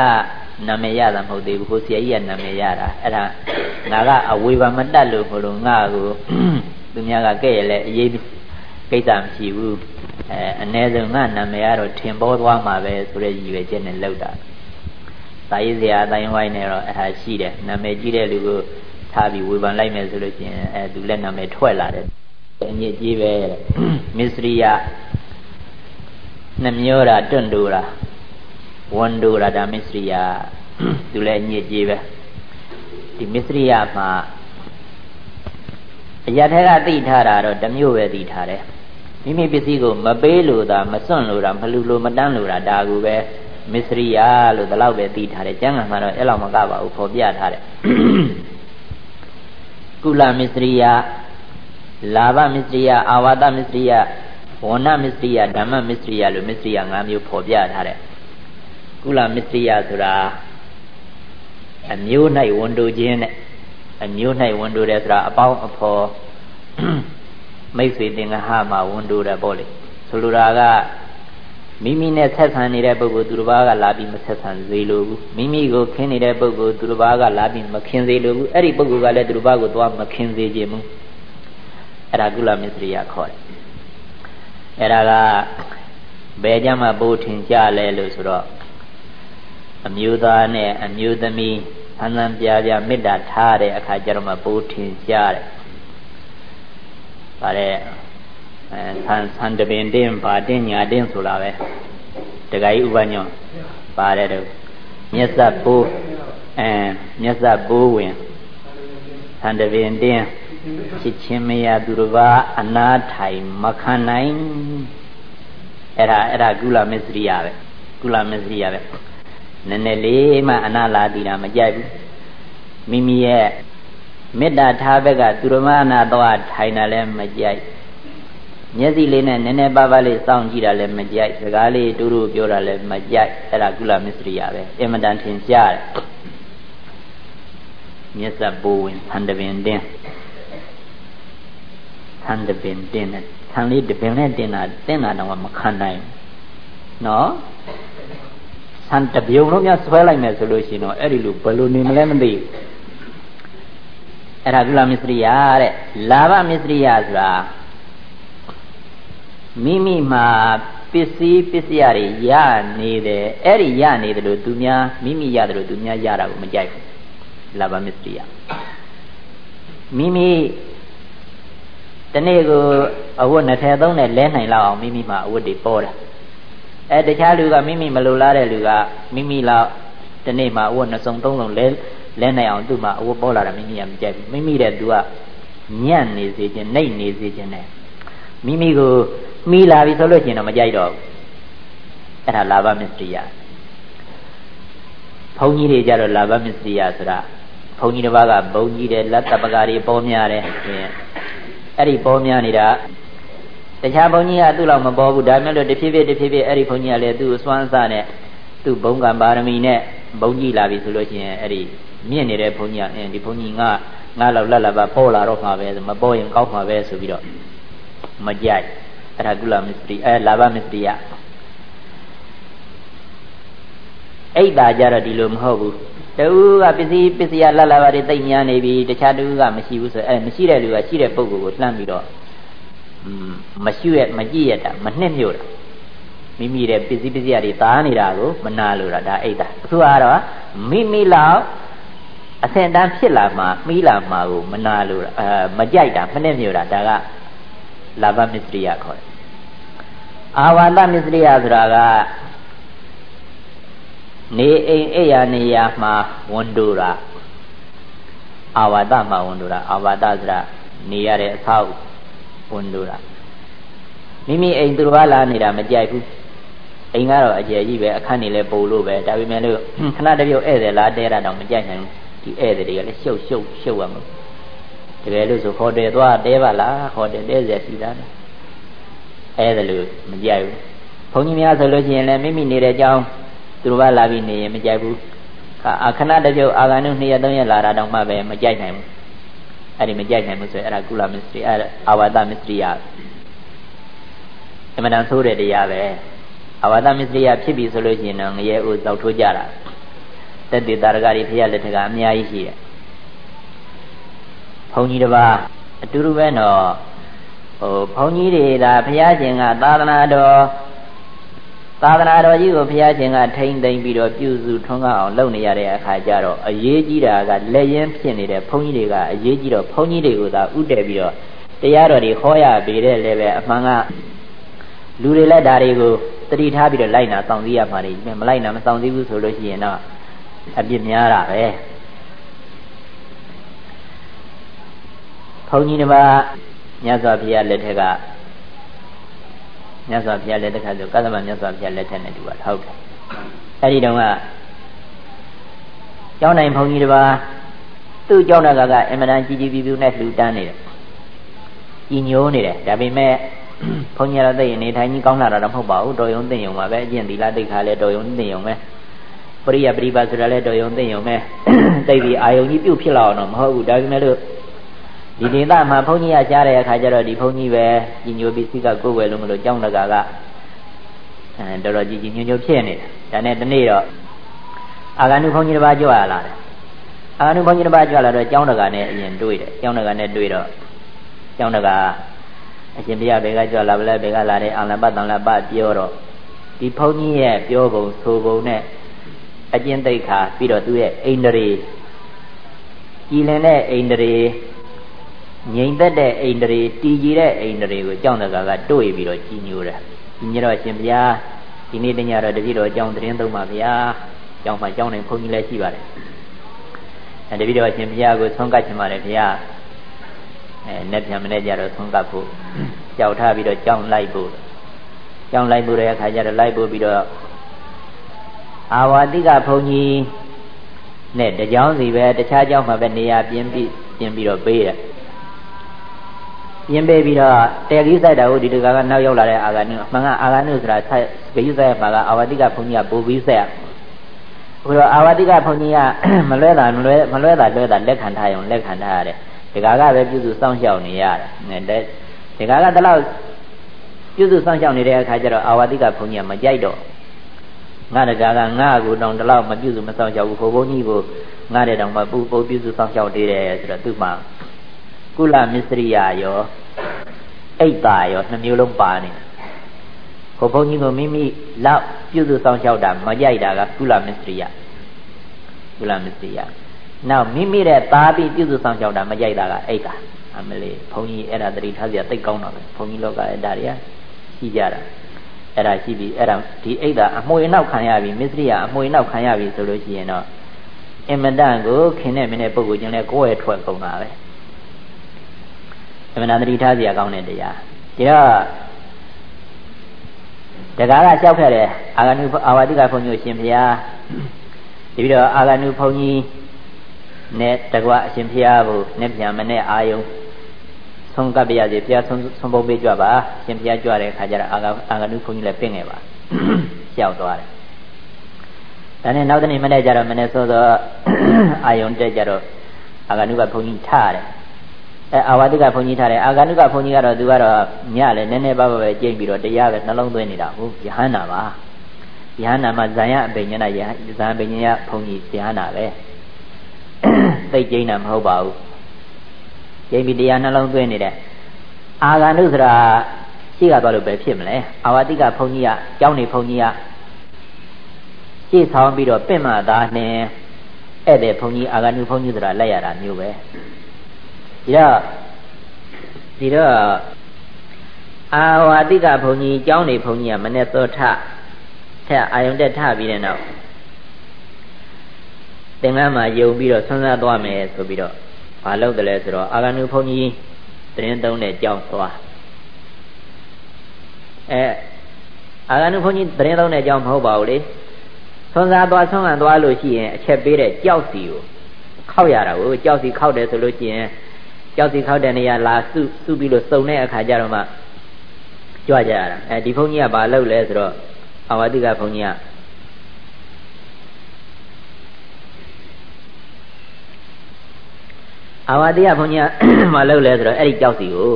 နာမည်ရတာမဟုတ်သေးဘူးကိုဆရာကြီးကနာမည်ရတာအဲ့ဒါငါကအဝေဘာမတက်လို့မလို့ငါကို သူများကကဲ့ရလဲအရေးကိစ္စမရှိဘူးအဲအ ਨੇ ဆုံးငါနာမည်ကတော့ထင်ပေါ်သွားမှာပဲဆိုတဲ့ရည်ရွယ်ချက်နဲ့လောက်တာတာရေးစရာအတိုင်းဝိုင်းနေတော့အဲ့ဒါရှိတယ်နာမည်ကြီးတဲ့လူကိုထားပြီးဝေဖန်လိုက်မယ်ဆိုလို့ရှိရင်အဲသူလက်နာမည်ထွက်လာတယ်အညစ်ကြီးပဲမစ္စရိယနှမျောတာတွန့်တူတာဝန်တူတာဒါမစ္စရိယသူလည်းအညစ်ကြီးပဲဒီမစ္စရိယမှာ အရာထဲကသိထားတာတော့တမျိုးပဲသိထားတယ်မိမိပစ္စည်းကိုမပေးလို့သာမစွန့်လို့တာမလူလို့မတန်းလို့တာဒါကူပဲမစ္စရိယလို့ဒီလောက်ပဲသိထားတယ်ကျမ်းဂန်မှာတော့အဲ့လောက်မကပါဘူးဖော်ပြထားတယ်ကုလမစ္စရိယလာဘမစ္စရိယအာဝါဒမစ္စရိယဝဏမစ္စရိယဓမ္မမစ္စရိယလို့မစ္စရိယ၅မျိုးဖော်ပြထားတယ်ကုလမစ္စရိယဆိုတာအမျိုး၌ဝန်တိုခြင်းနဲ့ အမျိုး၌ဝန်တိုတယ်ဆိုတာအပေါင်းအဖော်မိတ်ဆွေသင်္ဃဟမှာဝန်တိုတယ်ပေါ့လေဆိုလိုတာကမိမိနဲ့ဆက်ဆံနေတဲ့ပုဂ္ဂိုလ်သူတစ်ပါးကလာပြီးမဆက်ဆံစေလိုဘူးမိမိကိုခင်းနေတဲ့ပုဂ္ဂိုလ်သူတစ်ပါးကလာပြီးမခင်းစေလိုဘူးအဲ့ဒီပုဂ္ဂိုလ်ကလည်းသူတစ်ပါးကိုသွားမခင်းစေခြင်းဘူးအဲ့ဒါကုလမစ္စရိယခေါ်တယ်အဲ့ဒါကဘယ်ကြမှာပို့ထင်ကြလဲလို့ဆိုတော့အမျိုးသားနဲ့အမျိုးသမီး ဆန်းဆန်းပြားပြားမေတ္တာထားတဲ့အခါကျတော့မှပိုးထင်ကြတယ်။ဗါတဲ့အဲဆန်းဆန်းတပင်တင်းဗာတင်းညာတင်းဆိုတာပဲတခါကြီးဥပညောပါတယ်တော့မျက်စပ်ပိုးအဲမျက်စပ်ပိုးဝင်ဆန်းတပင်တင်းချစ်ချင်းမရသူတစ်ပါးအနာထိုင်မခံနိုင်အဲ့ဒါအဲ့ဒါကုလမစ္စရိယပဲကုလမစ္စရိယပဲ နည်းနည်းလေးမှအနာလာတိတာမကြိုက်ဘူးမိမိရဲ့မေတ္တာထားဘက်ကသူရမနာတော့ထိုင်တာလည်းမကြိုက်မျက်စိလေးနဲ့နည်းနည်းပါးပါးလေးစောင့်ကြည့်တာလည်းမကြိုက်စကားလေးတူတူပြောတာလည်းမကြိုက်အဲ့ဒါကုလမစ္စရိယပဲအင်မတန်ထင်ရှားတယ်မျက်စပ်ပိုးဝင်ဟန်တပင်တင်းဟန်တပင်တင်းနဲ့ဟန်လေးတပင်နဲ့တင်းတာတင်းတာတော့မခံနိုင်နော် ဆန်တပြုံလုံးများဆွဲလိုက်မယ်ဆိုလို့ရှိရင်တော့အဲ့ဒီလိုဘယ်လိုနေမလဲမသိဘူးအဲ့ဒါကုလမစ္စရိယတဲ့လာဘမစ္စရိယဆိုတာမိမိမှာပစ္စည်းပစ္စယတွေရနေတယ်အဲ့ဒီရနေတယ်လို့သူများမိမိရတယ်လို့သူများရတာကိုမကြိုက်ဘူးလာဘမစ္စရိယမိမိတနေ့ကိုအဝတ်20 30နဲ့လဲနိုင်လောက်အောင်မိမိမှာအဝတ်တွေပေါ်တယ် အဲတခြားလူကမိမိမလိုလားတဲ့လူကမိမိလောက်ဒီနေ့မှအဝတ်နှစ်စုံသုံးစုံလဲလဲနိုင်အောင်သူ့မှာအဝတ်ပေါ်လာတာမိမိကမကြိုက်ဘူးမိမိတဲ့သူကညံ့နေစေခြင်းနှိပ်နေစေခြင်းနဲ့မိမိကိုမိလာပြီဆိုလို့ရှိရင်တော့မကြိုက်တော့ဘူးအဲ့ဒါလာဘမစ္စရိယဘုန်းကြီးတွေကြတော့လာဘမစ္စရိယဆိုတာဘုန်းကြီးတစ်ပါးကဘုန်းကြီးတဲ့လက်တပကာတွေပေါ်များတယ်ဆိုရင်အဲ့ဒီပေါ်များနေတာ တခြားဘုန်းကြီးကသူ့လောက်မပေါ်ဘူးဒါမှမဟုတ်တဖြည်းဖြည်းတဖြည်းဖြည်းအဲ့ဒီဘုန်းကြီးကလည်းသူ့အစွမ်းအစနဲ့သူ့ဘုံကံပါရမီနဲ့ဘုန်းကြီးလာပြီဆိုလို့ရှိရင်အဲ့ဒီမြင့်နေတဲ့ဘုန်းကြီးကအင်းဒီဘုန်းကြီးငါငါလောက်လက်လာပါပေါ်လာတော့မှာပဲမပေါ်ရင်ကောက်မှာပဲဆိုပြီးတော့မကြိုက်အဲ့ဒါကုလမစ္စရိအဲလာဘမစ္စရိယအဲ့ဒါကြတော့ဒီလိုမဟုတ်ဘူးတူကပစ္စည်းပစ္စယလက်လာပါတွေတိတ်များနေပြီတခြားတူကမရှိဘူးဆိုအဲမရှိတဲ့လူကရှိတဲ့ပုံကိုလှမ်းပြီးတော့ မရှိရမကြည့်ရတာမနှစ်မြို့တာမိမိရဲ့ပစ္စည်းပစ္စည်းတွေသားနေတာကိုမနာလို့တာဒါအိတ်တာအခုကတော့မိမိလောက်အဆင့်တန်းဖြစ်လာမှမိလာမှကိုမနာလို့အဲမကြိုက်တာမနှစ်မြို့တာဒါကလာဘမစ္စရိယခေါ်တယ်အာဝါဒမစ္စရိယဆိုတာကနေအိမ်အိယာနေရာမှာဝန်တူတာအာဝါဒမှာဝန်တူတာအာဝါဒဆိုတာနေရတဲ့အဆောက် ဝန်လို့တာမိမိအိမ်သူတစ်ပါးလာနေတာမကြိုက်ဘူးအိမ်ကတော့အကျယ်ကြီးပဲအခန်းနေလဲပိုလို့ပဲဒါပေမဲ့လို့ခဏတပြုတ်ဧည့်သည်လာတဲတာတော့မကြိုက်နိုင်ဘူးဒီဧည့်သည်တွေကလည်းရှုပ်ရှုပ်ရှုပ်ရမှာတကယ်လို့ဆိုဟိုတယ်သွားတဲပါလားဟိုတယ်တဲစရာရှိတာဧည့်သည်လို့မကြိုက်ဘူးဘုန်းကြီးများဆိုလို့ရှိရင်လည်းမိမိနေတဲ့အကြောင်းသူတို့ကလာပြီးနေရင်မကြိုက်ဘူးအခဏတပြုတ်အာဂန္ဓု2ရက်3ရက်လာတာတော့မှပဲမကြိုက်နိုင်ဘူး အဲ့ဒီမကြိုက်နိုင်ဘူးဆိုရင်အဲ့ဒါကုလမစ္စရိအဲ့အာဝါဒမစ္စရိယအမှန်တန်ဆိုးတဲ့တရားပဲအာဝါဒမစ္စရိယဖြစ်ပြီဆိုလို့ရှိရင်တော့ငရဲဥသောက်ထိုးကြတာတက်တေတာရကတွေဖရာလက်ထက်ကအများကြီးရှိတယ်ဘုန်းကြီးတစ်ပါးအတူတူပဲတော့ဟိုဘုန်းကြီးတွေဒါဘုရားရှင်ကသာသနာတော် သာသနာတော်ကြီးကိုဘုရားရှင်ကထိမ့်သိမ့်ပြီးတော့ပြုစုထွန်းကားအောင်လုပ်နေရတဲ့အခါကျတော့အရေးကြီးတာကလက်ရင်ဖြစ်နေတဲ့ဘုန်းကြီးတွေကအရေးကြီးတော့ဘုန်းကြီးတွေကိုသာဥတည်ပြီးတော့တရားတော်တွေဟောရပေတဲ့လည်းပဲအမှန်ကလူတွေလည်းဒါတွေကိုတတိထားပြီးတော့လိုက်နာစောင့်သိရမှာနေမလိုက်နာမစောင့်သိဘူးဆိုလို့ရှိရင်တော့အပြစ်များတာပဲဘုန်းကြီးတစ်ပါးမြတ်စွာဘုရားလက်ထက်က မြတ်စွာဘုရားလက်ထက်ကဆိုကသမမြတ်စွာဘုရားလက်ထက်နဲ့တူတာဟုတ်တယ်အဲ့ဒီတုန်းကကျောင်းနိုင်ဘုန်းကြီးတစ်ပါးသူ့ကျောင်းတကကအင်မတန်ကြီးကြီးပြူပြူနဲ့လှူတန်းနေတယ်ကြီးညိုးနေတယ်ဒါပေမဲ့ဘုန်းကြီးကတော့သိရင်နေထိုင်ကြီးကောင်းလာတာတော့မဟုတ်ပါဘူးတော်ယုံသိယုံပါပဲအကျင့်သီလသိက္ခာလည်းတော်ယုံသိယုံပဲပရိယပရိပါဆိုတာလည်းတော်ယုံသိယုံပဲသိပြီးအာယုံကြီးပြုတ်ဖြစ်လာအောင်တော့မဟုတ်ဘူးဒါပေမဲ့လို့ ဒီဒေသမှာဘုန်းကြီးကကြားတဲ့အခါကျတော့ဒီဘုန်းကြီးပဲကြီးညိုပစ္စည်းကကိုယ်ဝယ်လို့မလို့ကြောင်းတကာကအဲတော်တော်ကြီးကြီးညိုညိုဖြစ်နေတာဒါနဲ့ဒီနေ့တော့အာဂန္ဓုဘုန်းကြီးတစ်ပါးကြွလာတယ်အာဂန္ဓုဘုန်းကြီးတစ်ပါးကြွလာတော့ကြောင်းတကာနဲ့အရင်တွေ့တယ်ကြောင်းတကာနဲ့တွေ့တော့ကြောင်းတကာအရှင်ဘုရားဘယ်ကကြွလာဗလဲဘယ်ကလာတဲ့အာလပတ်တန်လပတ်ပြောတော့ဒီဘုန်းကြီးရဲ့ပြောပုံဆိုပုံနဲ့အကျင့်သိက္ခာပြီးတော့သူ့ရဲ့အိန္ဒြေကြည်လင်တဲ့အိန္ဒြေ ငြိမ်သက်တဲ့အိန္ဒြေတည်ကြည်တဲ့အိန္ဒြေကိုကြောင်းတကာကတွေ့ပြီးတော့ကြီးညိုတယ်ကြီးညိုတော့ရှင်ဘုရားဒီနေ့တညတော့တပည့်တော်အကြောင်းသတင်းသုံးပါဗျာကျောင်းမှာကျောင်းနေဘုန်းကြီးလည်းရှိပါတယ်အဲတပည့်တော်ရှင်ဘုရားကိုဆုံးကတ်ချင်ပါတယ်ဗျာအဲနဲ့ပြန်မနဲ့ကြတော့ဆုံးကတ်ဖို့ကြောက်ထားပြီးတော့ကျောင်းလိုက်ဖို့ကျောင်းလိုက်ဖို့တဲ့အခါကျတော့လိုက်ဖို့ပြီးတော့အာဝတိကဘုန်းကြီးနဲ့တကြောင်းစီပဲတခြားကျောင်းမှာပဲနေရာပြင်းပြီးပြင်ပြီးတော့ပေးတယ် ပြင်းပေးပြီးတော့တဲကြီးဆိုင်တာကိုဒီတကကနောက်ရောက်လာတဲ့အာဂနုအမှန်ကအာဂနုဆိုတာဆက်ဂယုဆိုင်မှာကအာဝတိကဘုန်းကြီးကပို့ပြီးဆက်ဘုရားအာဝတိကဘုန်းကြီးကမလွဲတာမလွဲမလွဲတာလွဲတာလက်ခံထားရုံလက်ခံထားရတယ်ဒီကကပဲပြုစုစောင့်ရှောက်နေရတယ်ဒီကကတလောက်ပြုစုစောင့်ရှောက်နေတဲ့အခါကျတော့အာဝတိကဘုန်းကြီးကမကြိုက်တော့ငါတကာကငါ့ကိုတောင်တလောက်မပြုစုမစောင့်ရှောက်ဘူးဘုဘုန်းကြီးကိုငါတဲ့တောင်မှပူပူပြုစုစောင့်ရှောက်သေးတယ်ဆိုတော့သူ့မှာ ကုလမစ္စရိယရောအိတ်တာရောနှမျိုးလုံးပါနေတယ်ဘုဘုန်းကြီးကိုမိမိလောက်ပြုစုစောင့်ရှောက်တာမကြိုက်တာကကုလမစ္စရိယကုလမစ္စရိယနောက်မိမိတဲ့သားပြီးပြုစုဆောင်ကြောက်တာမကြိုက်တာကအိတ်တာအမလေးဘုန်းကြီးအဲ့ဒါတတိထားစရာသိကောင်းတော့ပဲဘုန်းကြီးလောကအဲ့ဒါတွေကရှိကြတာအဲ့ဒါရှိပြီအဲ့ဒါဒီအိတ်တာအမွေနောက်ခံရပြီမစ္စရိယအမွေနောက်ခံရပြီဆိုလို့ရှိရင်တော့အင်မတန်ကိုခင်တဲ့မင်းတဲ့ပုဂ္ဂိုလ်ချင်းလဲကိုယ်ရဲ့ထွက်ကုန်တာပဲ အမှန်တတိထားစရာကောင်းတဲ့တရားဒါတကားကလျှောက်ခဲ့တယ်အာဂနုအာဝတိကဘုန်းကြီးရှင်ဘုရားဒီပြီးတော့အာဂနုဘုန်းကြီးနဲ့တကွအရှင်ဘုရားကိုနဲ့ပြန်မနဲ့အာယုံဆုံးကပ်ပြရစီဘုရားဆုံးဆုံးပုံပေးကြပါရှင်ဘုရားကြွတဲ့ခါကျတော့အာဂအာဂနုဘုန်းကြီးလည်းပြင့်ခဲ့ပါလျှောက်သွားတယ်ဒါနဲ့နောက်တနေ့မနေ့ကျတော့မနေ့စောစောအာယုံတက်ကြတော့အာဂနုကဘုန်းကြီးထားတယ် အဲအာဝတိကဘုန်းကြီးထားတယ်အာဂနုကဘုန်းကြီးကတော့သူကတော့ညလည်းနည်းနည်းပါးပါးပဲကြိတ်ပြီးတော့တရားပဲနှလုံးသွင်းနေတာဟုတ်ယဟန္တာပါယဟန္တာမှာဇာယအပိညာဏယဇာအပိညာဘုန်းကြီးယဟန္တာပဲသိကျိန်းတာမဟုတ်ပါဘူးကျိန်းပြီးတရားနှလုံးသွင်းနေတဲ့အာဂန္ဓုဆိုတာရှိကသွားလို့ပဲဖြစ်မလဲအာဝတိကဘုန်းကြီးကကျောင်းနေဘုန်းကြီးကရှေ့ဆောင်ပြီးတော့ပင့်မှသာနဲ့ဧည့်သည်ဘုန်းကြီးအာဂန္ဓုဘုန်းကြီးဆိုတာလက်ရတာမျိုးပဲ ဒီတော့ဒီတော့အာဝတိကဘုန်းကြီးကျောင်းနေဘုန်းကြီးကမနေ့သောထထက်အာယုန်တက်ထပြီးတဲ့နောက်သင်္ကန်းမှာယုံပြီးတော့ဆွမ်းစားသွားမယ်ဆိုပြီးတော့ဘာလုပ်တယ်လဲဆိုတော့အာဂန္ဓုဘုန်းကြီးတရင်သုံးတဲ့ကြောင်းသွားအဲအာဂန္ဓုဘုန်းကြီးတရင်သုံးတဲ့ကြောင်းမဟုတ်ပါဘူးလေဆွမ်းစားသွားဆွမ်းခံသွားလို့ရှိရင်အချက်ပေးတဲ့ကြောက်စီကိုခောက်ရတာကိုကြောက်စီခောက်တယ်ဆိုလို့ရှိရင် ကြောက်စီခောက်တဲ့နေရာလာစုစုပြီးလို့စုံတဲ့အခါကျတော့မှကြွကြရတာအဲဒီဘုန်းကြီးကဘာလုပ်လဲဆိုတော့အာဝတိကဘုန်းကြီးကအာဝတိယဘုန်းကြီးကမလုပ်လဲဆိုတော့အဲ့ဒီကြောက်စီကို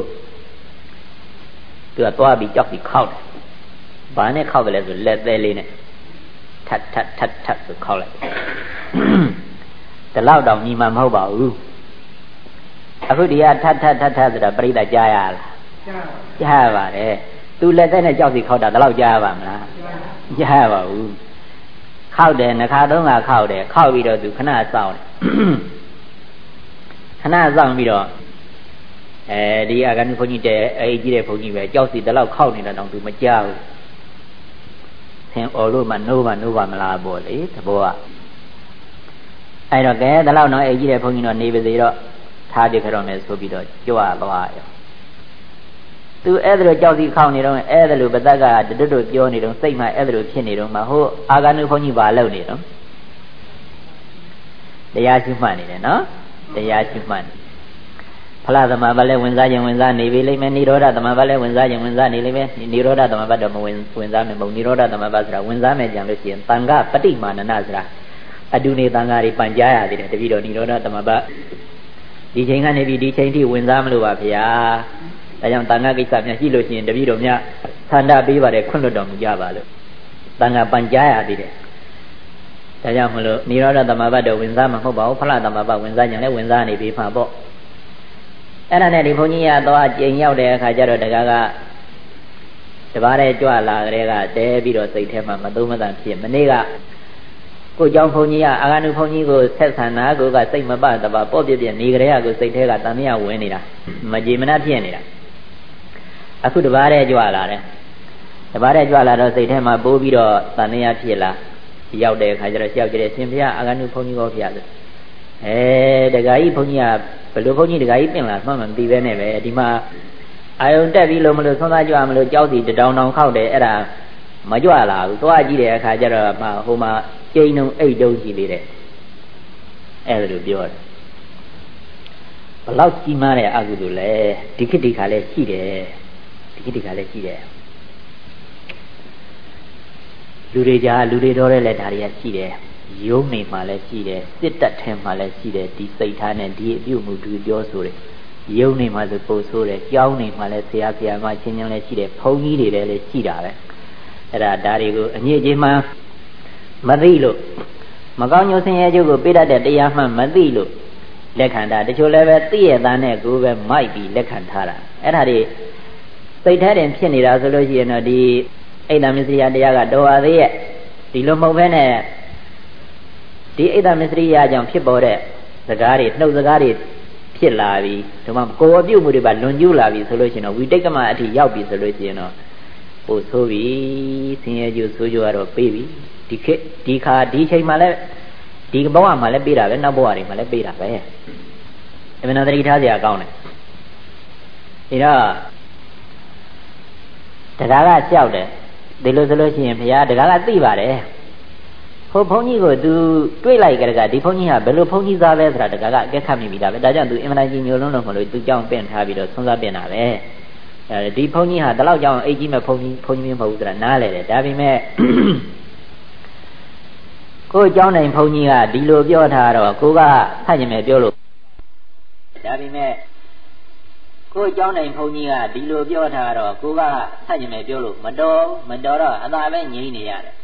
သူကသွားပြီးကြောက်စီခောက်တယ်ဘာနဲ့ခောက်တယ်လဲဆိုလက်သေးလေးနဲ့ထတ်ထတ်ထတ်ထတ်ဆိုခောက်လိုက်ဒီလောက်တောင်ညီမှမဟုတ်ပါဘူး အခုဒီကထတ်ထတ်ထတ်ထတ်ဆိုတာပြိဿကြားရလားကြားရပါတယ်သူလက်သက်နဲ့ကြောက်စီခောက်တာဒီလောက်ကြားရပါမလားကြားရပါဘူးခောက်တယ်နှခါတုံးကခောက်တယ်ခောက်ပြီးတော့သူခဏစောင့်တယ်ခဏစောင့်ပြီးတော့အဲဒီအကန်ဘုန်းကြီးတဲ့အဲကြီးတဲ့ဘုန်းကြီးပဲကြောက်စီဒီလောက်ခောက်နေတာတော့သူမကြောက်ဘူးဆင်အော်လို့မှနိုးမှနိုးပါမလားပေါ့လေသဘောကအဲ့တော့ကဲဒီလောက်တော့အဲကြီးတဲ့ဘုန်းကြီးတော့နေပါစေတော့ ထားပြကြတော့မယ်ဆိုပြီးတော့ကြွသွားရောသူအဲ့ဒါလိုကြောက်စီခောက်နေတော့အဲ့ဒါလိုပသက်ကတွတ်တွတ်ပြောနေတော့စိတ်မှအဲ့ဒါလိုဖြစ်နေတော့မှဟိုအာဂနုဘုန်းကြီးဘာလုပ်နေတော့တရားရှိမှတ်နေတယ်နော်တရားရှိမှတ်နေဖလားသမဘာလည်းဝင်စားခြင်းဝင်စားနေပြီလိမ့်မယ်និရောဓသမဘာလည်းဝင်စားခြင်းဝင်စားနေလိမ့်မယ်និရောဓသမဘာတော့မဝင်ဝင်စားမယ်မဟုတ်និရောဓသမဘာဆိုတာဝင်စားမယ်ကြံလို့ရှိရင်တန်ခပฏิမာနနဆိုတာအတုနေတန်ခါတွေပန်ကြားရသေးတယ်တပည့်တော်និရောဓသမဘာ ဒီချိန်ကနေပြီးဒီချိန်ထိဝင်စားမလို့ပါဗျာဒါကြောင့်တန်ခါကိစ္စများရှိလို့ရှိရင်တပည့်တော်များဆန္ဒပေးပါတယ်ခွင့်လွတ်တော်မူကြပါလို့တန်ခါပန်ကြားရသေးတယ်ဒါကြောင့်မလို့နိရောဓသမဘတ်တော့ဝင်စားမှာမဟုတ်ပါဘူးဖလားသမဘတ်ဝင်စားကြလည်းဝင်စားနေပြီမှာပေါ့အဲ့ဒါနဲ့ဒီဘုန်းကြီးရတော့ကြိမ်ရောက်တဲ့အခါကျတော့တကားကတပါးတဲ့ကြွလာကြတဲ့ကတဲပြီးတော့စိတ်ထဲမှာမသုံးမသန်ဖြစ်မနေ့က ကိုเจ้าဘုန်းကြီးကအာဂနုဘုန်းကြီးကိုဆက်ဆံတာကိုကစိတ်မပတပါပေါ့ပြပြနေကြတဲ့ကကိုစိတ်ထဲကတန်မြဝင်နေတာမကြည်မနှဖြစ်နေတာအခုတပါးတဲ့ကြွလာတယ်တပါးတဲ့ကြွလာတော့စိတ်ထဲမှာပိုးပြီးတော့တန်မြဖြစ်လာရောက်တဲ့အခါကျတော့ကြောက်ကြတယ်ရှင်ဘုရားအာဂနုဘုန်းကြီးကောဖျားဆိုအဲတခါကြီးဘုန်းကြီးကဘယ်လိုဘုန်းကြီးတခါကြီးပြင်လာမှမသိပဲနဲ့ပဲဒီမှာအာယုံတက်ပြီးလို့မလို့ဆုံးသားကြွမလို့ကြောက်စီတတောင်တောင်ခောက်တယ်အဲ့ဒါမကြွလာဘူးသွားကြည့်တဲ့အခါကျတော့မှဟိုမှာ ကျိန်ုံအိတ်တုံးကြည့်လေးတဲ့အဲ့ဒါလိုပြောတယ်ဘလောက်ကြီးမားတဲ့အကုသိုလ်လဲဒီခေတ်ဒီခါလဲရှိတယ်ဒီခေတ်ဒီခါလဲရှိတယ်လူတွေကြားလူတွေတော်တဲ့လက်ဓာတွေကရှိတယ်ယုံနေမှလည်းရှိတယ်စစ်တပ်ထဲမှလည်းရှိတယ်ဒီစိတ်ထားနဲ့ဒီအပြုမှုသူပြောဆိုတယ်ယုံနေမှဆိုပို့ဆိုးတယ်ကြောင်းနေမှလည်းဆရာဆရာမချင်းချင်းလည်းရှိတယ်ဘုန်းကြီးတွေလည်းရှိတာပဲအဲ့ဒါဒါတွေကိုအညစ်အကြေးမှ မသိလို့မကောင်းညိုဆင်းရဲကျုပ်ကိုပေးတတ်တဲ့တရားမှမသိလို့လက်ခံတာတချို့လည်းပဲသိရသားနဲ့ကိုယ်ပဲမိုက်ပြီးလက်ခံထားတာအဲ့ဒါတွေစိတ်ထဲတင်ဖြစ်နေတာဆိုလို့ရှိရင်တော့ဒီအိတ်တမစ္စရိယတရားကတော်ပါသေးရဲ့ဒီလိုမဟုတ်ဘဲနဲ့ဒီအိတ်တမစ္စရိယကြောင့်ဖြစ်ပေါ်တဲ့စကားတွေနှုတ်စကားတွေဖြစ်လာပြီဒီမှာကိုယ်အပြုတ်မှုတွေပါလွန်ကျူးလာပြီဆိုလို့ရှိရင်တော့ဝိတိတ်ကမအထိရောက်ပြီဆိုလို့ရှိရင်တော့ပို့ဆိုးပြီဆင်းရဲကြိုးဆိုးကြိုးကတော့ပေးပြီ ဒီခေတ်ဒီခါဒီချိန်မှလည်းဒီဘဝမှာလည်းပေးတာပဲနောက်ဘဝတွေမှာလည်းပေးတာပဲအမှန်တရားထားစရာကောင်းတယ်ဒါတော့တရားကလျှောက်တယ်ဒီလိုဆိုလို့ရှိရင်ဘုရားတကားကသိပါတယ်ဟိုဘုန်းကြီးကို तू တွေးလိုက်ကြတဲ့ကဒီဘုန်းကြီးကဘယ်လိုဘုန်းကြီးသားလဲဆိုတာတကားကအကက်ခတ်မိပြီဒါပဲဒါကြောင့် तू အင်မတန်ကြီးညိုလုံးလုံးမလို့ तू ကြောင်းပင့်ထားပြီးတော့ဆုံးစားပင့်တာပဲအဲဒီဘုန်းကြီးဟာဒီလောက်ကြောင်းအိတ်ကြီးမဲ့ဘုန်းကြီးဘုန်းကြီးမဟုတ်ဘူးဆိုတာနားလဲတယ်ဒါပေမဲ့ ကိုเจ้าနိုင်ဘုန်းကြီးကဒီလိုပြောထားတော့ကိုကဖတ်ရင်ပဲပြောလို့ဒါပေမဲ့ကိုเจ้าနိုင်ဘုန်းကြီးကဒီလိုပြောထားတော့ကိုကဆတ်ရင်ပဲပြောလို့မတော်မတော်တော့အသာပဲငြိမ့်နေရတယ်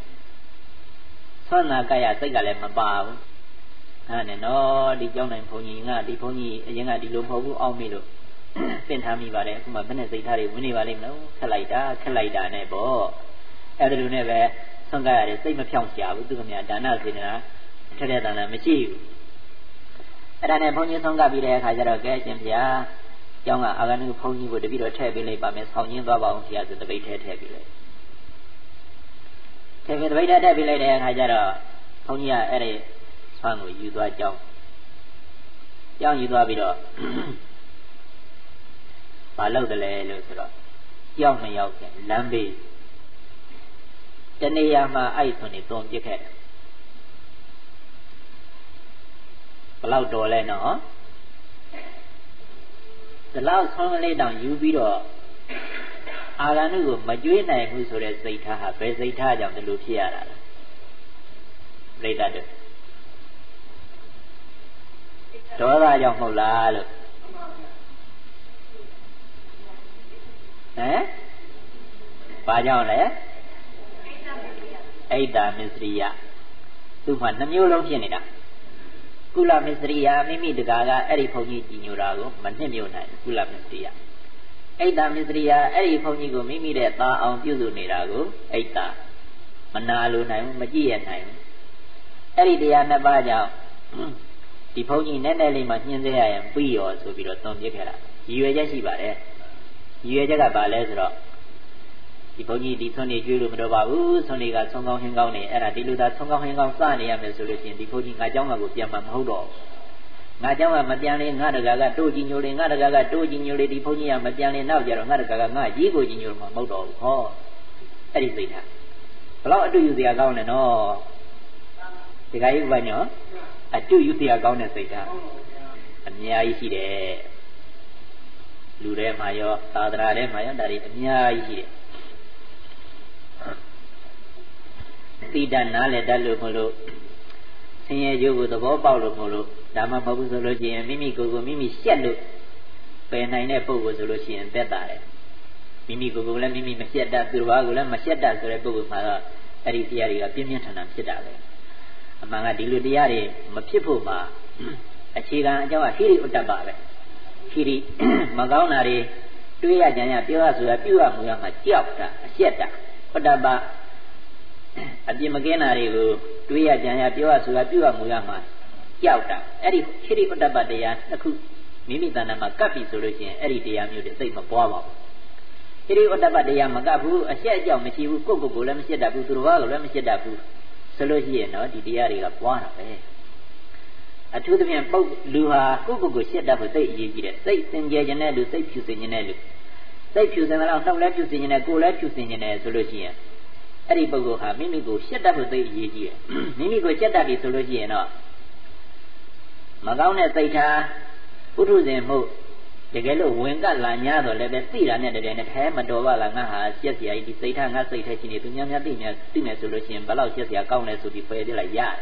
ဆွမ်းနာကရစိတ်ကလည်းမပါဘူးအဲ့နဲ့နော်ဒီเจ้าနိုင်ဘုန်းကြီးကဒီဘုန်းကြီးအရင်ကဒီလိုမဟုတ်ဘူးအောက်မေ့လို့ပင့်ထားမိပါတယ်အခုမှဘယ်နဲ့စိတ်ထားတွေဝင်နေပါလိမ့်မလို့ခက်လိုက်တာခက်လိုက်တာနဲ့ပေါ့အဲ့ဒါလိုနဲ့ပဲ ဆွမ်းကရတယ်စိတ်မဖြောင့်ရှာဘူးသူကမြဒါနစေတနာထက်တဲ့တန်တာမရှိဘူးအဲ့ဒါနဲ့ဘုန်းကြီးဆုံးကပြီးတဲ့အခါကျတော့ကဲရှင်ဗျာကျောင်းကအာဂနုဘုန်းကြီးကိုတပည့်တော်ထည့်ပေးလိုက်ပါမယ်ဆောင်းရင်းသွားပါအောင်ဆရာဆိုတပိတ်ထဲထည့်ပေးလိုက်ထည့်ပြီးတပိတ်ထဲထည့်ပေးလိုက်တဲ့အခါကျတော့ဘုန်းကြီးကအဲ့ဒီဆွမ်းကိုယူသွားကျောင်းကျောင်းယူသွားပြီးတော့မလုပ်တယ်လေလို့ဆိုတော့ကြောက်မရောက်ခင်လမ်းဘေး တနေရာမှာအဲ့ဆိုနေသွန်ပြစ်ခဲ့တယ်ဘလောက်တော်လဲနော်ဒီလောက်ဆောင်းလေးတောင်ယူပြီးတော့အာရဏုကိုမကြွေးနိုင်ဘူးဆိုတဲ့စိတ်ထားဟာဘယ်စိတ်ထားကြောင့်ဒီလိုဖြစ်ရတာလဲပြိတ္တတို့ဒေါသကြောင့်မဟုတ်လားလို့ဟမ်ဘာကြောင့်လဲ အိတ်တာမစ္စရိယသူ့မှာနှမျိုးလုံးဖြစ်နေတာကုလမစ္စရိယမိမိတကာကအဲ့ဒီဘုန်းကြီးကြည်ညိုတာကိုမနှစ်မြို့နိုင်ကုလမစ္စရိယအိတ်တာမစ္စရိယအဲ့ဒီဘုန်းကြီးကိုမိမိတဲ့သားအောင်ပြုစုနေတာကိုအိတ်တာမနာလိုနိုင်ဘူးမကြည့်ရနိုင်ဘူးအဲ့ဒီတရားနှစ်ပါးကြောင့်ဒီဘုန်းကြီးနည်းနည်းလေးမှညှင်းစေရရင်ပြီးရောဆိုပြီးတော့သွန်ပြခဲ့တာရည်ရွယ်ချက်ရှိပါတယ်ရည်ရွယ်ချက်ကဘာလဲဆိုတော့ ဒီဘုန်းကြီးဒီဆွမ်းနေကျွေးလို့မတော့ပါဘူးဆွမ်းနေကဆွမ်းကောင်းဟင်းကောင်းနေအဲ့ဒါဒီလိုသာဆွမ်းကောင်းဟင်းကောင်းစနေရမယ်ဆိုလို့ရှိရင်ဒီဘုန်းကြီးငါเจ้าငါကိုပြန်မှာမဟုတ်တော့ငါเจ้าကမပြန်လေငါတကာကတိုးကြည့်ညိုလေငါတကာကတိုးကြည့်ညိုလေဒီဘုန်းကြီးကမပြန်လေနောက်ကြတော့ငါတကာကငါကြီးကိုကြည့်ညိုလို့မဟုတ်တော့ဘူးဟောအဲ့ဒီစိတ်ထားဘလောက်အတူယူစရာကောင်းတယ်နော်ဒီကကြီးဘာညောအတူယူစရာကောင်းတဲ့စိတ်ထားအများကြီးရှိတယ်လူထဲမှာရောသာသနာထဲမှာရောဒါတွေအများကြီးရှိတယ် သိတတ်နားလည်တတ်လို့မလို့ဆင်းရဲကြိုးကိုသဘောပေါက်လို့မလို့ဒါမှမဟုတ်ဘူးဆိုလို့ရှိရင်မိမိကိုယ်ကိုမိမိရှက်လို့ပယ်နိုင်တဲ့ပုံကိုဆိုလို့ရှိရင်သက်တာတယ်မိမိကိုယ်ကိုလည်းမိမိမရှက်တတ်သူတော်ဘာကိုလည်းမရှက်တတ်ဆိုတဲ့ပုံကိုမှာတော့အဲ့ဒီတရားတွေကပြင်းပြင်းထန်ထန်ဖြစ်တာပဲအမှန်ကဒီလိုတရားတွေမဖြစ်ဖို့မှာအခြေခံအကြောင်းကဟိရိဥတ္တပပဲဟိရိမကောင်းတာတွေတွေးရကြံရပြောရဆိုရပြုရမှုရမှာကြောက်တာအရှက်တာဥတ္တပ အပြစ်မကင်းတာတွေကိုတွေးရကြံရပြောရဆိုတာပြုရမူရမှာကြောက်တာအဲ့ဒီခိရိပတ္တပတရားနှစ်ခုမိမိတဏ္ဍာမှာကပ်ပြီဆိုလို့ရှိရင်အဲ့ဒီတရားမျိုးတွေသိမပွားပါဘူးခိရိပတ္တပတရားမကပ်ဘူးအရှက်အကြောက်မရှိဘူးကိုယ့်ကိုယ်ကိုလည်းမရှက်တတ်ဘူးသူတော်ဘာကိုလည်းမရှက်တတ်ဘူးဆိုလို့ရှိရင်တော့ဒီတရားတွေကပွားတာပဲအထူးသဖြင့်ပုတ်လူဟာကိုယ့်ကိုယ်ကိုရှက်တတ်ဖို့သိအရေးကြီးတယ်စိတ်စင်ကြယ်ခြင်းနဲ့လူစိတ်ဖြူစင်ခြင်းနဲ့လူစိတ်ဖြူစင်တဲ့လောက်နှုတ်လည်းဖြူစင်ခြင်းနဲ့ကိုယ်လည်းဖြူစင်ခြင်းနဲ့ဆိုလို့ရှိရင် အဲ့ဒီပုဂ္ဂိုလ်ဟာမိမိကိုရှက်တတ်ဖို့သိအရေးကြီးတယ်မိမိကိုရှက်တတ်ပြီဆိုလို့ရှိရင်တော့မကောင်းတဲ့စိတ်ထားပုထုဇဉ်မှုတကယ်လို့ဝင်ကလာ냐တော့လည်းပဲသိတာနဲ့တကယ်နဲ့ထဲမတော်ပါလားငါဟာရှက်စရာကြီးဒီစိတ်ထားငါစိတ်ထဲရှိနေသူများများသိများသိမယ်ဆိုလို့ရှိရင်ဘယ်လောက်ရှက်စရာကောင်းလဲဆိုပြီးပယ်ပြလိုက်ရတယ်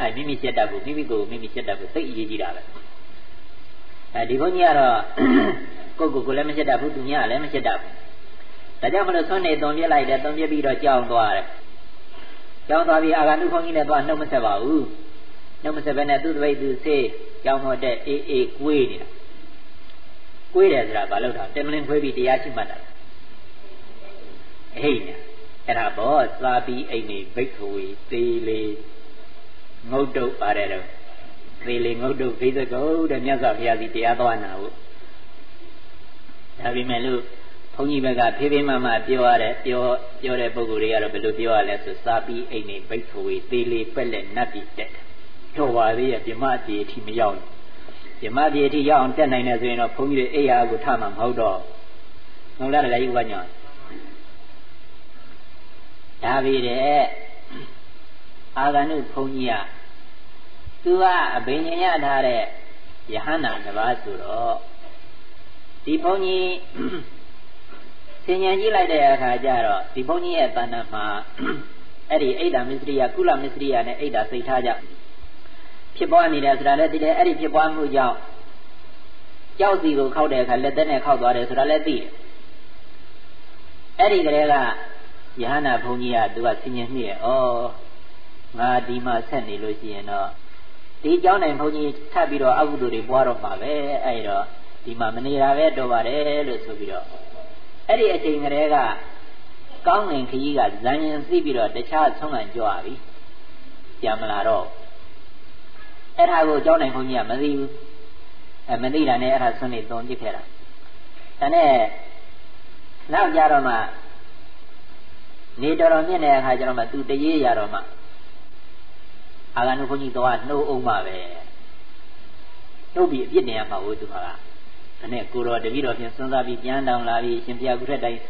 အဲမိမိရှက်တတ်ဖို့မိမိကိုမိမိရှက်တတ်ဖို့သိအရေးကြီးတာပဲအဲဒီဘုန်းကြီးကတော့ကိုယ့်ကိုယ်ကိုလည်းမရှက်တတ်ဘူးသူများလည်းမရှက်တတ်ဘူး ဒါကြောင့်မလို့ဆွနေသွန်ပြလိုက်တယ်သွန်ပြပြီးတော့ကြောင်းသွားတယ်ကြောင်းသွားပြီးအာဂန္တုခေါင်းကြီးနဲ့သွားနှုတ်မဆက်ပါဘူးနှုတ်မဆက်ဘဲနဲ့သူ့တပိတ်သူဆေးကြောင်းဟောတဲ့အေးအေးကွေးနေတာကွေးတယ်ဆိုတာဘာလို့ထားတင်မလင်းခွေးပြီးတရားရှိမှတ်တာအေးညာအဲ့ဒါဘောသာပြီးအိမ်နေဘိက္ခဝေသေးလေငုတ်တုတ်ပါတယ်တော့သေးလေငုတ်တုတ်ဘိသကုတ်တဲ့မြတ်စွာဘုရားစီတရားသွားနာဖို့ဒါပေမဲ့လို့ ဘုန်းကြီးဘက်ကဖေးဖေးမမပြောရတဲ့ပြောပြောတဲ့ပုံကိုယ်တွေကတော့ဘယ်လိုပြောရလဲဆိုစာပြီးအိမ်နေဘိတ်ခွေသေးလေးပက်လက်နတ်ပြီးတက်တော့ပါသေးရဲ့ပြမကြီးအထိမရောက်ပြမကြီးအထိရောက်အောင်တက်နိုင်တယ်ဆိုရင်တော့ဘုန်းကြီးတွေအိယာကိုထမှာမဟုတ်တော့ဟုတ်လားလည်းဥပညာဒါပြီတဲ့အာဂန္ဓုဘုန်းကြီးကသူကအဘိညာညထားတဲ့ယဟန္တာတစ်ပါးဆိုတော့ဒီဘုန်းကြီး ဆင်ញံကြည့်လိုက်တဲ့အခါကျတော့ဒီဘုန်းကြီးရဲ့တဏ္ဍာမှာအဲ့ဒီအိဒါမစ္စရိယကုလမစ္စရိယနဲ့အိဒါစိတ်ထားကြဖြစ်ပွားနေတယ်ဆိုတာလည်းဒီလေအဲ့ဒီဖြစ်ပွားမှုကြောင့်ကြောက်စီကိုခောက်တဲ့အခါလက်သက်နဲ့ခောက်သွားတယ်ဆိုတာလည်းသိတယ်အဲ့ဒီကလေးကယဟနာဘုန်းကြီးကသူကဆင်ញံမြည့်ဩငါဒီမှာဆက်နေလို့ရှိရင်တော့ဒီเจ้าနိုင်ဘုန်းကြီးထပ်ပြီးတော့အကုသိုလ်တွေပွားတော့မှာပဲအဲ့တော့ဒီမှာမနေတာပဲတော့ပါတယ်လို့ဆိုပြီးတော့ အဲ့ဒီအချိန်ကလေးကကောင်းငင်ခကြီးကဇန်ရင်သိပြီးတော့တခြားဆုံးခံကြွပြီပြန်မလာတော့အဲ့ဒါကိုကျောင်းနိုင်ဘုန်းကြီးကမသိဘူးအဲမသိတာနဲ့အဲ့ဒါဆွနေသွန်ပြစ်ခဲ့တာဒါနဲ့နောက်ကြတော့မှနေတော်တော်မြင့်တဲ့အခါကျတော့မှသူတရေရတော့မှအာဂန္ဓုဘုန်းကြီးတော့နှိုးအောင်ပါပဲနှုတ်ပြီးအပြစ်တင်ရမှာဟုတ်သူက ဒါနဲ့ကိုတော်တပည့်တော်ဖြင့်စွန့်စားပြီးပြန်တောင်းလာပြီးရှင်ဘုရားကုထက်တိုင်း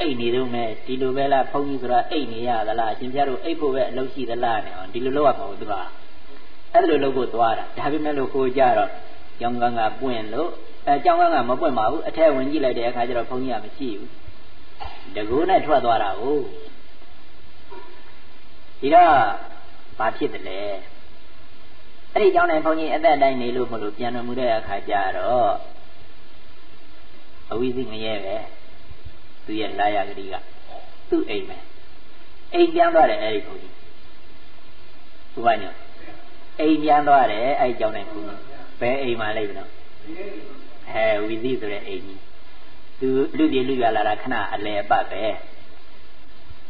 အိတ်နေတော့မဲ့ဒီလိုပဲလားဘုန်းကြီးဆိုတာအိတ်နေရသလားရှင်ဘုရားတို့အိတ်ဖို့ပဲအလုပ်ရှိသလားနဲ့ဒီလိုလုပ်ရမှာဘူးသူကအဲ့ဒါလိုလုပ်ဖို့သွားတာဒါပေမဲ့လို့ကိုကြတော့ကြောင်းကန်းကပွင့်လို့အဲကြောင်းကန်းကမပွင့်ပါဘူးအထက်ဝင်ကြည့်လိုက်တဲ့အခါကျတော့ဘုန်းကြီးကမရှိဘူးတကူနဲ့ထွက်သွားတာကိုဒီတော့ဘာဖြစ်တယ်လဲအဲ့ဒီကြောင့်လည်းဘုန်းကြီးအသက်တိုင်းနေလို့မလို့ပြန်တော်မူတဲ့အခါကျတော့ အဝိသိငရဲပဲသူရဲ့လာရကလေးကသူ့အိမ်ပဲအိမ်ပြန်သွားတယ်အဲ့ဒီဘုန်းကြီးသူကညအိမ်ပြန်သွားတယ်အဲ့ဒီကြောင့်လည်းဘုန်းကြီးဘယ်အိမ်မှာလိုက်မလို့ဟဲဝိသိဆိုတဲ့အိမ်ကြီးသူလူပြေလူရလာတာခဏအလဲပတ်ပဲ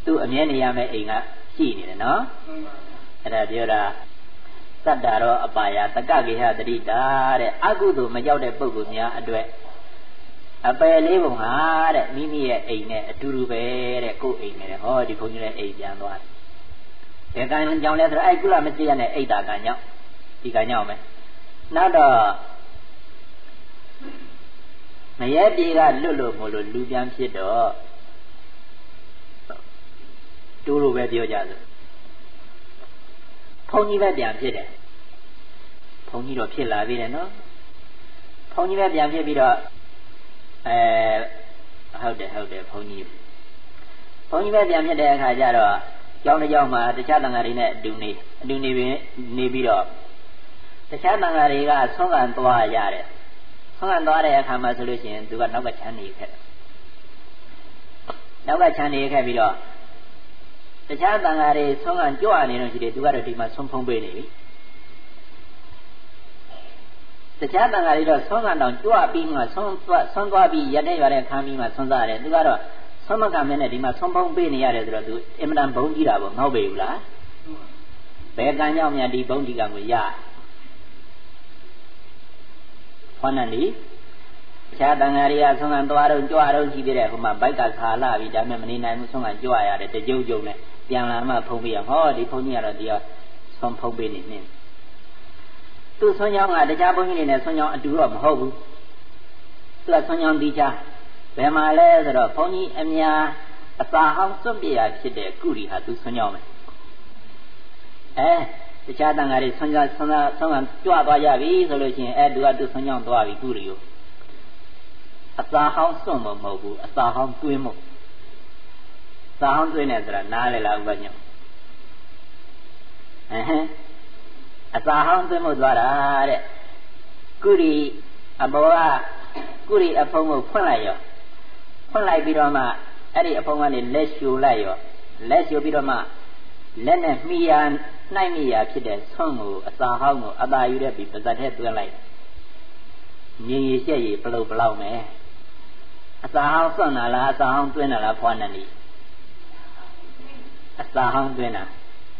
သူ့အမြဲနေရမယ့်အိမ်ကရှိနေတယ်နော်အဲ့ဒါပြောတာသတ္တရောအပါယတကကေဟတတိတာတဲ့အကုသိုလ်မကြောက်တဲ့ပုဂ္ဂိုလ်များအတွက် အပယ်လေးပုံဟာတဲ့မိမိရဲ့အိမ်နဲ့အတူတူပဲတဲ့ကိုယ်အိမ်နဲ့ဟောဒီဘုန်းကြီးလည်းအိမ်ပြန်သွားတယ်။ဒီကံကြောင့်လဲဆိုတော့အဲ့ကုလမသိရတဲ့အိတ်တာကံကြောင့်ဒီကံကြောင့်ပဲနောက်တော့မရဲပြေကလွတ်လို့မလို့လူပြန်ဖြစ်တော့တူလိုပဲပြောကြစို့ဘုန်းကြီးပဲပြန်ဖြစ်တယ်ဘုန်းကြီးတော့ဖြစ်လာပြီတယ်နော်ဘုန်းကြီးပဲပြန်ဖြစ်ပြီးတော့ အဲဟုတ်တယ်ဟုတ်တယ်ဘုန်းကြီးဘုန်းကြီးပဲပြန်ဖြစ်တဲ့အခါကျတော့ကျောင်းတစ်ကျောင်းမှာတခြားတန်ဃာတွေနဲ့အတူနေအတူနေပြီးနေပြီးတော့တခြားတန်ဃာတွေကဆုံးခံသွားရတယ်ဆုံးခံသွားတဲ့အခါမှာဆိုလို့ရှိရင်သူကနောက်ကချမ်းနေခဲ့တယ်နောက်ကချမ်းနေခဲ့ပြီးတော့တခြားတန်ဃာတွေဆုံးခံကြွနေလို့ရှိတယ်သူကတော့ဒီမှာဆုံးဖုံးပေးနေပြီ တခြားတန်ဃာတွေတော့ဆုံးခံတောင်ကြွပြီးမှဆုံးဆုံးသွားပြီးရတဲ့ရတဲ့ခမ်းပြီးမှဆုံးသွားတယ်သူကတော့ဆုံးမကမင်းနဲ့ဒီမှာဆုံးဖုံးပေးနေရတယ်ဆိုတော့သူအင်မတန်ဘုံကြီးတာပေါ့မဟုတ်ပေဘူးလားဘယ်ကံကြောင့်များဒီဘုံဒီကံကိုရဟောနန်ဒီခြားတန်ဃာရီကဆုံးခံသွားတော့ကြွတော့ကြည့်ပြတဲ့ဟိုမှာဘိုက်ကခါလာပြီဒါပေမဲ့မနေနိုင်ဘူးဆုံးခံကြွရတယ်တကြုံကြုံနဲ့ပြန်လာမှဖုံးပြရဟောဒီဖုံးကြီးကတော့ဒီကဆုံးဖုံးပေးနေနေ သူ့ဆွမ်းကြောင်းကတရားဘုန်းကြီးတွေနဲ့ဆွမ်းကြောင်းအတူတော့မဟုတ်ဘူးသူကဆွမ်းကြောင်းတီးချဘယ်မှာလဲဆိုတော့ဘုန်းကြီးအများအစာဟောင်းစွန့်ပြရဖြစ်တဲ့ကုရီဟာသူဆွမ်းကြောင်းပဲအဲတခြားတန်ဃာတွေဆွမ်းကြောင်းဆွမ်းကြောင်းဆွမ်းကြောင်းကြွသွားကြပြီဆိုလို့ရှိရင်အဲသူကသူဆွမ်းကြောင်းသွားပြီကုရီကိုအစာဟောင်းစွန့်မမဟုတ်ဘူးအစာဟောင်းတွင်းမို့စာဟောင်းတွင်းနေဆိုတာနားလေလားဥပညောအဟမ်း အစာဟောင်းသွင်းမှုသွားတာတဲ့ကုရီအဘောကကုရီအဖုံးကိုဖွင့်လိုက်ရောဖွင့်လိုက်ပြီးတော့မှအဲ့ဒီအဖုံးကနေလက်ရှူလိုက်ရောလက်ရှူပြီးတော့မှလက်နဲ့မှီရနှိုက်မိရဖြစ်တဲ့ဆွန့်ကိုအစာဟောင်းကိုအသာယူတဲ့ပြီးပါဇက်ထဲသွင်းလိုက်ငြင်းရရှက်ရပလုတ်ပလောက်မယ်အစာဟောင်းဆွန့်တာလားအစာဟောင်းသွင်းတာလားဖွာနေတယ်အစာဟောင်းသွင်းတာ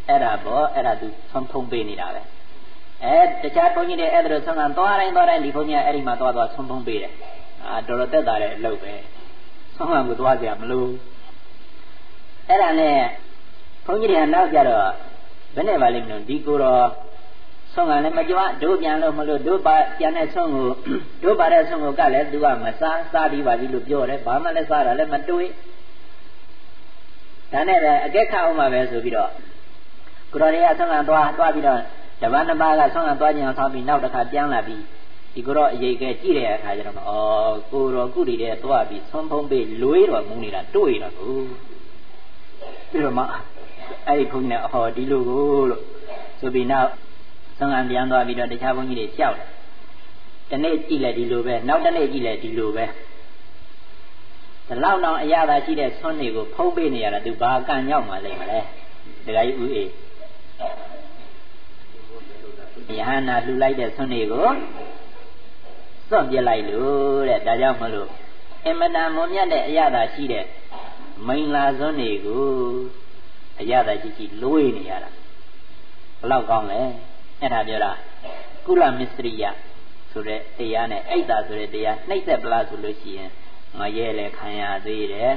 အဲ့ဒါပေါ့အဲ့ဒါသူဆုံးဖုံးပေးနေတာပဲ အဲတခြားဘုန်းကြီးတွေအဲ့ဒါလိုဆုံးခံသွားတိုင်းသွားတိုင်းဒီဘုန်းကြီးကအဲ့ဒီမှာသွားသွားဆုံးဖုံးပေးတယ်အာတော်တော်တက်တာတဲ့အလုပ်ပဲဆုံးခံကိုသွားကြမလို့အဲ့ဒါနဲ့ဘုန်းကြီးတွေကနောက်ကြတော့ဘယ်နဲ့ပါလိမ့်မလို့ဒီကိုတော့ဆုံးခံလည်းမကြွဒုပြန်လို့မလို့ဒုပါပြန်တဲ့ဆုံးကိုဒုပါတဲ့ဆုံးကိုကလည်းသူကမစားစားပြီးပါပြီလို့ပြောတယ်ဘာမှလည်းစားတာလည်းမတွေးဒါနဲ့လည်းအကက်ခအောင်မှာပဲဆိုပြီးတော့ကိုတော်တွေကဆုံးခံသွားသွားပြီးတော့ တပတ်နှစ်ပါးကဆုံးခံသွားခြင်းအောင်ဆောင်ပြီးနောက်တစ်ခါပြန်လာပြီးဒီကိုတော့အရေးကဲကြည့်တဲ့အခါကျတော့ဩကိုတော်ကုတီတဲ့သွားပြီးဆုံးဖုံးပေးလွေးတော်မူနေတာတွေ့ရတော့ပြီးတော့မှအဲ့ဒီဘုန်းကြီးနဲ့ဟောဒီလိုကိုလို့ဆိုပြီးနောက်ဆုံးခံပြန်သွားပြီးတော့တခြားဘုန်းကြီးတွေကြောက်တယ်တနေ့ကြည့်လဲဒီလိုပဲနောက်တနေ့ကြည့်လဲဒီလိုပဲဒီလောက်တော့အရသာရှိတဲ့ဆွမ်းတွေကိုဖုံးပေးနေရတာသူဘာကံရောက်မှလိမ့်မလဲဒကာကြီးဦးအေး ယဟနာလှူလိုက်တဲ့ဆွမ်းတွေကိုစွန့်ပြလိုက်လို့တဲ့ဒါကြောင့်မလို့အင်မတန်မွန်မြတ်တဲ့အရသာရှိတဲ့မိန်လာစွန်းတွေကိုအရသာရှိရှိလွေးနေရတာဘလောက်ကောင်းလဲအဲ့ဒါပြောတာကုလမစ္စရိယဆိုတဲ့တရားနဲ့အိတ်တာဆိုတဲ့တရားနှိမ့်သက်ပလားဆိုလို့ရှိရင်ငရဲလည်းခံရသေးတယ်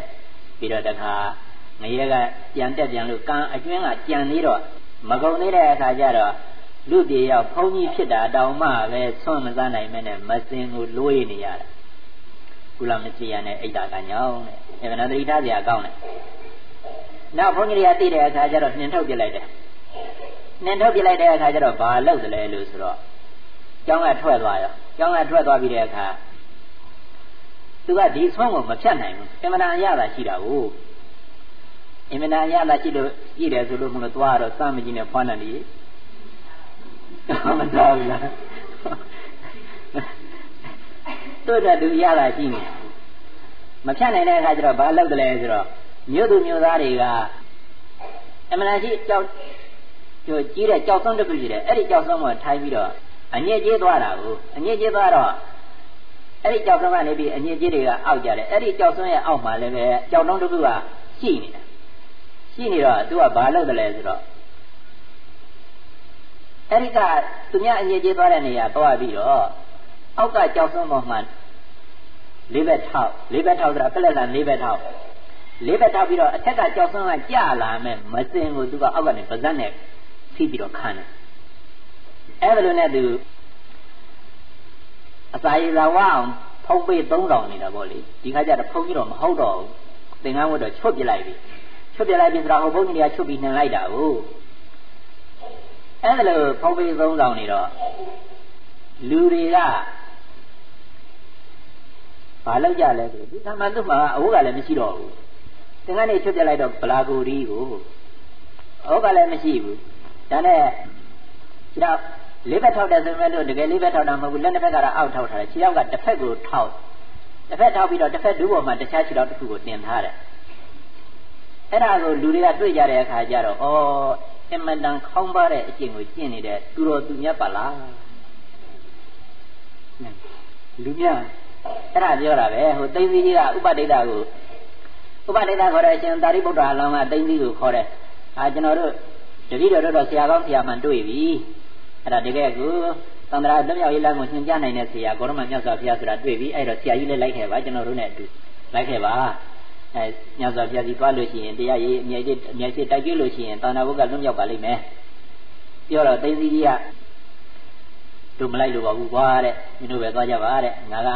ပြီးတော့တခါငရဲကပြန်တက်ပြန်လို့ကံအကျွင်းကကြံသေးတော့မကုန်သေးတဲ့အခါကျတော့ လူပြေရောက်ဘုန်းကြီးဖြစ်တာတောင်မှပဲဆွန့်မစားနိုင်မဲ့နဲ့မစင်ကိုလွေးနေရတာကုလမစီယနဲ့အိတ်တာကညောင်းတဲ့အဲဒါသတိထားစရာကောင်းတယ်နောက်ဘုန်းကြီးတွေကသိတဲ့အခါကျတော့နှင်ထုတ်ပြလိုက်တယ်နှင်ထုတ်ပြလိုက်တဲ့အခါကျတော့ဘာလုပ်တယ်လဲလို့ဆိုတော့ကျောင်းကထွက်သွားရောကျောင်းကထွက်သွားပြီးတဲ့အခါသူကဒီဆွမ်းကိုမဖြတ်နိုင်ဘူးအင်မတန်အရသာရှိတာကိုအင်မတန်အရသာရှိလို့ကြည့်တယ်ဆိုလို့မလို့သွားတော့စမ်းမကြီးနဲ့ဖွားနေတယ် မတော်ဘူးလားတို့တဲ့သူရတာရှိနေမဖြတ်နိုင်တဲ့အခါကျတော့ဘာလုပ်တယ်လဲဆိုတော့မြို့သူမြို့သားတွေကအမှန်တရားရှိကြောက်ကျိုးကြီးတဲ့ကြောက်ဆုံးတစ်ခုရှိတယ်အဲ့ဒီကြောက်ဆုံးကိုထိုင်းပြီးတော့အညစ်ကြေးသွားတာကိုအညစ်ကြေးသွားတော့အဲ့ဒီကြောက်ဆုံးကနေပြီးအညစ်ကြေးတွေကအောက်ကြတယ်အဲ့ဒီကြောက်ဆုံးရဲ့အောက်မှာလည်းပဲကြောက်တုံးတစ်ခုကရှိနေတာရှိနေတော့သူကဘာလုပ်တယ်လဲဆိုတော့ အဲ့ဒီကသူများအညစ်ကြေးသွားတဲ့နေရာသွားပြီးတော့အောက်ကကြောက်ဆုံးပေါ်မှာလေးဘက်ထောက်လေးဘက်ထောက်ဆိုတာပလက်လန်လေးဘက်ထောက်လေးဘက်ထောက်ပြီးတော့အထက်ကကြောက်ဆုံးကကြလာမယ်မစင်ကိုသူကအောက်ကနေပါဇက်နဲ့ဖိပြီးတော့ခံတယ်အဲ့ဒါလိုနဲ့သူအစာရည်သာဝအောင်ဖုံးပေး3000နေတာပေါ့လေဒီခါကျတော့ဖုံးကြီးတော့မဟုတ်တော့ဘူးသင်္ကန်းဝတ်တော့ချွတ်ပြလိုက်ပြီချွတ်ပြလိုက်ပြီဆိုတော့ဟိုဘုန်းကြီးတွေကချွတ်ပြီးနှင်လိုက်တာကို အဲ့ဒါလိုဖုံးပေး3000နေတော့လူတွေကဘာလောက်ကြလဲဆိုဒီသမ္မာတုမှာအဟုတ်ကလည်းမရှိတော့ဘူးသင်္ကန်းနေချွတ်ပြလိုက်တော့ဗလာကိုရီကိုအဟုတ်ကလည်းမရှိဘူးဒါနဲ့ခြေထောက်လေးဘက်ထောက်တယ်ဆိုရင်တော့တကယ်လေးဘက်ထောက်တာမဟုတ်ဘူးလက်နှစ်ဘက်ကတော့အောက်ထောက်ထားတယ်ခြေထောက်ကတစ်ဖက်ကိုထောက်တစ်ဖက်ထောက်ပြီးတော့တစ်ဖက်ဒူးပေါ်မှာတခြားခြေထောက်တစ်ခုကိုတင်ထားတယ်အဲ့ဒါကိုလူတွေကတွေ့ကြတဲ့အခါကျတော့ဩ အင်မတန်ခေါင်းပါတဲ့အကျင့်ကိုကျင့်နေတဲ့သူတော်သူမြတ်ပါလားလူမြတ်အဲ့ဒါပြောတာပဲဟိုသိသိကြီးကဥပဒိတာကိုဥပဒိတာခေါ်တဲ့အရှင်သာရိပုတ္တရာလောင်းကသိသိကိုခေါ်တယ်အာကျွန်တော်တို့တတိတော်တော့ဆရာကောင်းဆရာမှန်တွေ့ပြီအဲ့ဒါတကယ်ကိုသံဃာတမြောက်ရေးလမ်းကိုညွှန်ကြားနိုင်တဲ့ဆရာဂေါရမမြတ်စွာဘုရားဆိုတာတွေ့ပြီအဲ့တော့ဆရာကြီးလည်းလိုက်ခဲ့ပါကျွန်တော်တို့နဲ့အတူလိုက်ခဲ့ပါ အဲမြတ်စွာဘုရားကြီးသွားလို့ရှိရင်တရားရေးအမြဲတည်းအမြဲတည်းတိုက်ကြွလို့ရှိရင်သန္တာဘုကလွတ်မြောက်ပါလိမ့်မယ်ပြောတော့သိသိကြီးကတို့မလိုက်လို့ပါဘူးကွာတဲ့မင်းတို့ပဲသွားကြပါတဲ့ငါက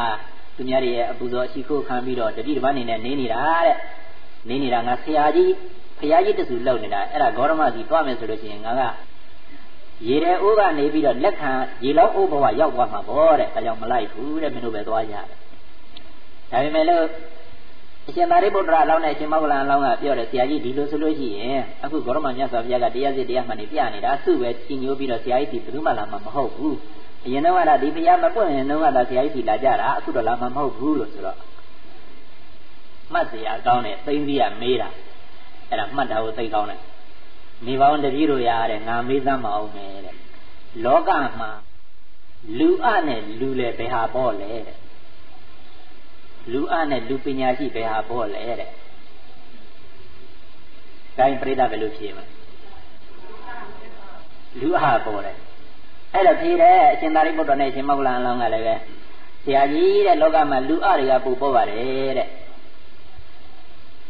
သူများတွေရဲ့အပူဇော်အရှိခိုးခံပြီးတော့တတိတပတ်နေနဲ့နေနေတာတဲ့နေနေတာငါဆရာကြီးဖရာကြီးတဆူလောက်နေတာအဲ့ဒါဂေါရမစီသွားမယ်ဆိုလို့ရှိရင်ငါကရေတဲ့အိုးကနေပြီးတော့လက်ခံရေလောက်အိုးဘဝရောက်သွားမှာပေါ့တဲ့ဒါကြောင့်မလိုက်ဘူးတဲ့မင်းတို့ပဲသွားကြတယ်ဒါပေမဲ့လို့အ ရှင်သာရိပုတ္တရာလောင်းနဲ့အရှင်မောဂလန်လောင်းကပြောတယ်ဆရာကြီးဒီလိုဆိုလို့ရှိရင်အခုဂေါရမမြတ်စွာဘုရားကတရားစစ်တရားမှန်နေပြနေတာစုပဲကြီးညိုပြီးတော့ဆရာကြီးဒီဘယ်သူမှလာမှာမဟုတ်ဘူးအရင်တော့ကဒီဘုရားမပွင့်ရင်တော့ကဆရာကြီးဒီလာကြတာအခုတော့လာမှာမဟုတ်ဘူးလို့ဆိုတော့မှတ်စရာကောင်းတယ်သိသိရမေးတာအဲ့ဒါမှတ်တာကိုသိကောင်းတယ်မိဘဝန်တတိတို့ရတဲ့ငါမေးသမ်းမအောင်မယ်တဲ့လောကမှာလူအနဲ့လူလေဘယ်ဟာပေါ့လဲတဲ့ လူအနဲ့လူပညာရှိဘယ်ဟာပေါ့လဲတဲ့ဒါရင်ပြိဿဘယ်လိုဖြေမလဲလူအဟာပေါ့တယ်အဲ့တော့ဖြေတယ်အရှင်သာရိပုတ္တရာနဲ့ရှင်မောဂလန်လောင်းကလည်းပဲဆရာကြီးတဲ့လောကမှာလူအတွေကပူပေါ့ပါတယ်တဲ့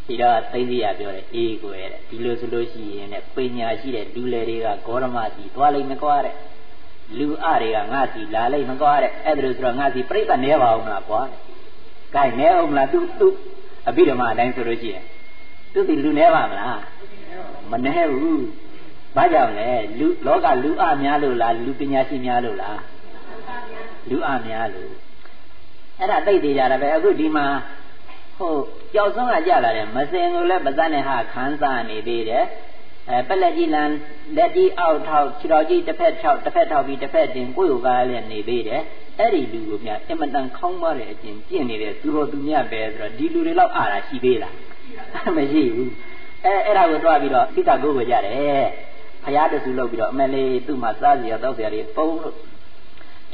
ဒီတော့သိသိရပြောတယ်အေးကိုရဲ့ဒီလိုဆိုလို့ရှိရင်တဲ့ပညာရှိတဲ့လူလေတွေကဂေါရမစီသွားလိမ့်မကွာတဲ့လူအတွေကငါစီလာလိမ့်မကွာတဲ့အဲ့ဒါလို့ဆိုတော့ငါစီပြိဿနဲပါအောင်လားကွာတဲ့။ ကိုင်နဲအောင်လားသူသူအဘိဓမ္မာအတိုင်းဆိုလို့ရှိရင်သူစီလူနဲပါမလားမနဲဘူး။ဘာကြောင့်လဲလူလောကလူအများလို့လားလူပညာရှိများလို့လားလူအများလို့အဲ့ဒါသိသေးကြတာပဲအခုဒီမှာဟုတ်ကြောက်ဆုံးကကြလာတယ်မစင်ကိုလည်းပဇတ်နဲ့ဟာခန်းစားနေသေးတယ်အဲပလက်ကြီးလန်လက်ကြီးအောက်ထောက်ခြေတော်ကြီးတစ်ဖက်ထောက်တစ်ဖက်ထောက်ပြီးတစ်ဖက်တင်ကိုယ်ကိုကားလည်းနေသေးတယ် အဲ့ဒီလူကိုများအင်မတန်ခေါင်းပါတဲ့အကျင့်ပြင့်နေတဲ့သူတော်သူမြတ်ပဲဆိုတော့ဒီလူတွေလောက်အားတာရှိသေးလားမရှိဘူးအဲအဲ့ဒါကိုတွားပြီးတော့စိတ်ကိုကိုကြတယ်ဖရာတဆူလောက်ပြီးတော့အမလေးသူ့မှာစားစီရောတောက်စီရတွေပုံလို့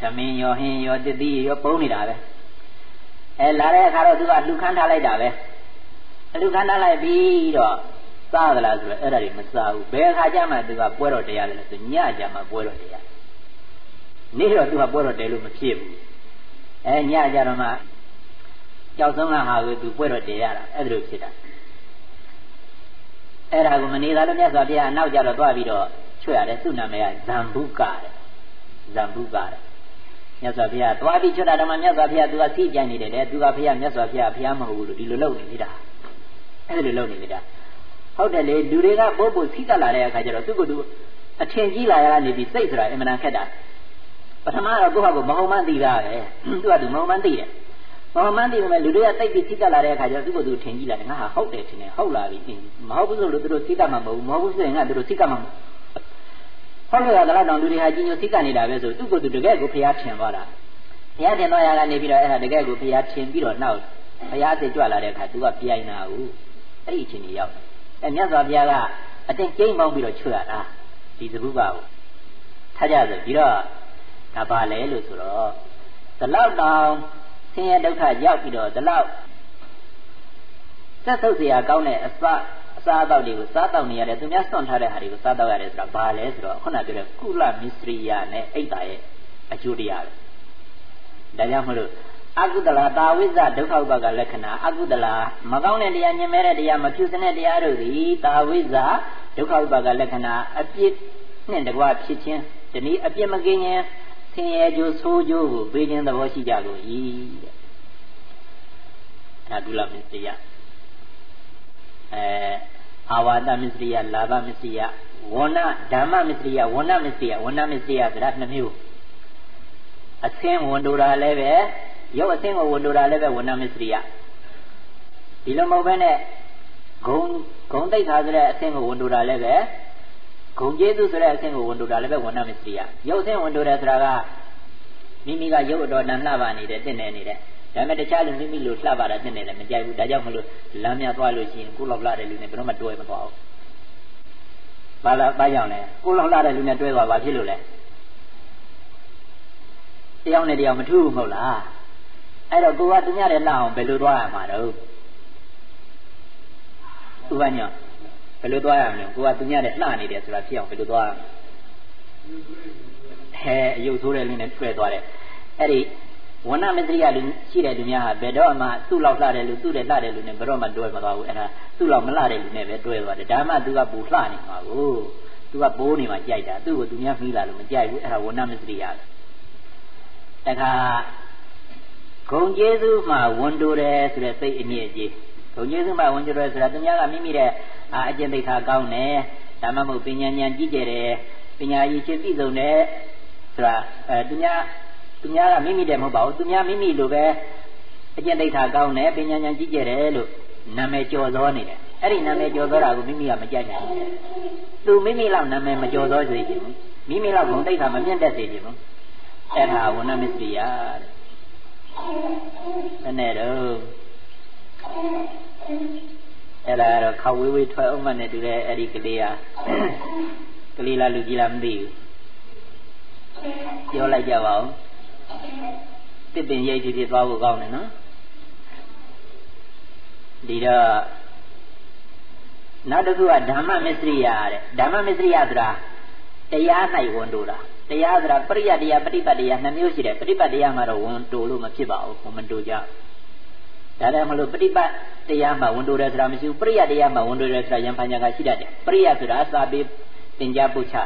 သမင်းရောဟင်းရောတတိရောပုံနေတာပဲအဲလာတဲ့အခါတော့သူကလှူခန်းထားလိုက်တာပဲလှူခန်းထားလိုက်ပြီးတော့စားသလားဆိုတော့အဲ့ဒါတွေမစားဘူးဘယ်အခါကျမှသူကပွဲတော်တရားလဲဆိုညကြမှာပွဲတော်တရား နေ့တော့သူကပွဲတော်တယ်လို့မဖြစ်ဘူးအဲညကြတော့မှကြောက်ဆုံးကဟာကိုသူပွဲတော်တယ်ရတာအဲ့ဒါလိုဖြစ်တာအဲ့ဒါကိုမနေသာလို့မြတ်စွာဘုရားအနောက်ကျတော့သွားပြီးတော့ချွတ်ရတယ်သူ့နာမည်ကဇံဘုကတဲ့ဇံဘုကတဲ့မြတ်စွာဘုရားသွားပြီးချွတ်တာဓမ္မမြတ်စွာဘုရားသူကသိကြနေတယ်တဲ့သူကဘုရားမြတ်စွာဘုရားဘုရားမဟုတ်ဘူးလို့ဒီလိုလုပ်နေနေတာအဲ့ဒီလိုလုပ်နေနေတာဟုတ်တယ်လေလူတွေကပို့ပို့ဖိကလာတဲ့အခါကျတော့သူကသူအထင်ကြီးလာရနေပြီးစိတ်ဆိုတာအင်မတန်ခက်တာ ပထမတော့ကိုယ့်ဟာကိုမဟုတ်မှန်းသိတာပဲသူကသူမဟုတ်မှန်းသိတယ်မဟုတ်မှန်းသိပေမဲ့လူတွေကတိတ်ပြီးဖိကလာတဲ့အခါကျတော့သူကသူထင်ကြီးလာတယ်ငါဟာဟုတ်တယ်ထင်တယ်ဟုတ်လာပြီမဟုတ်ဘူးဆိုလို့သူတို့ဖိကမှာမဟုတ်ဘူးမဟုတ်ဘူးဆိုရင်ငါတို့ဖိကမှာမဟုတ်ဟောလို့ရတော့လူတွေဟာကြီးညိုစိတ်ကနေနေတာပဲဆိုသူ့ကိုယ်သူတကယ်ကိုဖျားထင်သွားတာဖျားထင်သွားရကနေပြီးတော့အဲ့ဒါတကယ်ကိုဖျားထင်ပြီးတော့နောက်ဖျားစိတ်ကြွလာတဲ့အခါသူကပြိုင်တာဟုတ်အဲ့ဒီအချိန်ကြီးရောက်တယ်အဲ့မြတ်စွာဘုရားကအတင်းကျိမ့်ပေါင်းပြီးတော့ချွတ်ရတာဒီသဘုကကိုထားကြဆိုပြီးတော့ ဒါပါလဲလို့ဆိုတော့ဒီလောက်တောင်ဆင်းရဲဒုက္ခရောက်ပြီးတော့ဒီလောက်သက်သုတ်စရာကောင်းတဲ့အစအစားအသောက်တွေကိုစားတော့နေရတယ်သူများစွန့်ထားတဲ့ဟာတွေကိုစားတော့ရတယ်ဆိုတာဘာလဲဆိုတော့ခုနပြောတဲ့ကုလမစ္စရိယနဲ့အိတ်တာရဲ့အကျိုးတရားပဲဒါကြောင့်မလို့အကုသလတာဝိဇ္ဇဒုက္ခဥပါကလက္ခဏာအကုသလမကောင်းတဲ့တရားညင်မဲ့တဲ့တရားမဖြူစတဲ့တရားတို့သည်တာဝိဇ္ဇဒုက္ခဥပါကလက္ခဏာအပြစ်နဲ့တကွဖြစ်ခြင်းဒီနည်းအပြစ်မကင်းခြင်း ဆင်းရဲကြိုးဆိုးကြိုးကိုပေးခြင်းသဘောရှိကြလို့ဤတဲ့ဒါဒုလမစ္စရိယအဲအာဝါဒမစ္စရိယလာဘမစ္စရိယဝဏဓမ္မမစ္စရိယဝဏမစ္စရိယဝဏမစ္စရိယဆိုတာနှစ်မျိုးအသင်းဝန်တိုတာလည်းပဲရုပ်အသင်းကိုဝန်တိုတာလည်းပဲဝဏမစ္စရိယဒီလိုမဟုတ်ဘဲနဲ့ဂုံဂုံသိက္ခာဆိုတဲ့အသင်းကိုဝန်တိုတာလည်းပဲ ဂုံကျေးဇူးဆိုတဲ့အဆင့်ကိုဝန်တိုတာလည်းပဲဝဏမစ္စရိယရုပ်အဆင့်ဝန်တိုတယ်ဆိုတာကမိမိကရုပ်အတော်တန်လှပနေတယ်တင့်နေနေတယ်ဒါပေမဲ့တခြားလူမိမိလိုလှပတာတင့်နေတယ်မကြိုက်ဘူးဒါကြောင့်မလို့လမ်းမြသွားလို့ရှိရင်ကိုလောက်လှတဲ့လူနဲ့ဘယ်တော့မှတွဲမသွားဘူးဘာလာဘာကြောင့်လဲကိုလောက်လှတဲ့လူနဲ့တွဲသွားဘာဖြစ်လို့လဲတယောက်နဲ့တယောက်မထူးဘူးမဟုတ်လားအဲ့တော့ကိုကသူများတဲ့လှအောင်ဘယ်လိုသွားရမှာတော့ဥပညာ ဘယ်လိုသွားရမလဲကိုကသူများတဲ့လှနေတယ်ဆိုတာဖြစ်အောင်ဘယ်လိုသွားရမလဲဟဲအယုတ်ဆိုးတဲ့လူနဲ့တွေ့သွားတယ်အဲ့ဒီဝဏမစ္စရိယလူရှိတဲ့လူများဟာဘယ်တော့မှသူ့လောက်လှတဲ့လူသူ့တဲ့လှတဲ့လူနဲ့ဘယ်တော့မှတွဲမသွားဘူးအဲ့ဒါသူ့လောက်မလှတဲ့လူနဲ့ပဲတွဲသွားတယ်ဒါမှသူကပူလှနေမှာကိုသူကဘိုးနေမှာကြိုက်တာသူ့ကိုသူများမှီးလာလို့မကြိုက်ဘူးအဲ့ဒါဝဏမစ္စရိယတခါဂုံကျေးဇူးမှာဝန်တိုတယ်ဆိုတဲ့စိတ်အညစ်အကြေး ဂုံကျေးဇူးမှာဝန်တိုတယ်ဆိုတာသူများကမိမိတဲ့အာအကျင့်သိက္ခာကောင်းတယ်ဒါမှမဟုတ်ပညာဉာဏ်ကြီးကျယ်တယ်ပညာရည်ချင်းပြည့်စုံတယ်ဆိုတာအဲသူများသူများကမိမိတည်းမဟုတ်ပါဘူးသူများမိမိလိုပဲအကျင့်သိက္ခာကောင်းတယ်ပညာဉာဏ်ကြီးကျယ်တယ်လို့နာမည်ကျော်သောနေတယ်အဲ့ဒီနာမည်ကျော်သောတာကိုမိမိကမကြိုက်နိုင်ဘူးသူမိမိလောက်နာမည်မကျော်သောစေချင်ဘူးမိမိလောက်ဂုဏ်သိက္ခာမပြန့်တတ်စေချင်ဘူးအဲ့ဒါဝဏမစ္စရိယတဲ့ဘယ်နဲ့တော့ အဲ့ဒါကတော့ခဝေးဝေးထွက်အောင်မနဲ့တူတဲ့အဲ့ဒီကလေးဟာကလေးလားလူကြီးလားမသိဘူးပြောလိုက်ကြပါဦးတစ်ပင်ရိပ်ဖြစ်ဖြစ်သွားဖို့ကောင်းတယ်နော်ဒီတော့နောက်တစ်ခုကဓမ္မမစ္စရိယတဲ့ဓမ္မမစ္စရိယဆိုတာတရား၌ဝန်တိုတာတရားဆိုတာပရိယတရားပฏิပတ်တရားနှစ်မျိုးရှိတယ်ပฏิပတ်တရားမှာတော့ဝန်တိုလို့မဖြစ်ပါဘူးဝန်တိုကြ ဒါလည်းမလို့ပฏิပတ်တရားမှာဝန်တိုတယ်ဆိုတာမရှိဘူးပရိယတရားမှာဝန်တိုတယ်ဆိုတာယံဖန်ညာကရှိတတ်တယ်ပရိယဆိုတာစာပေသင်ကြားပို့ချ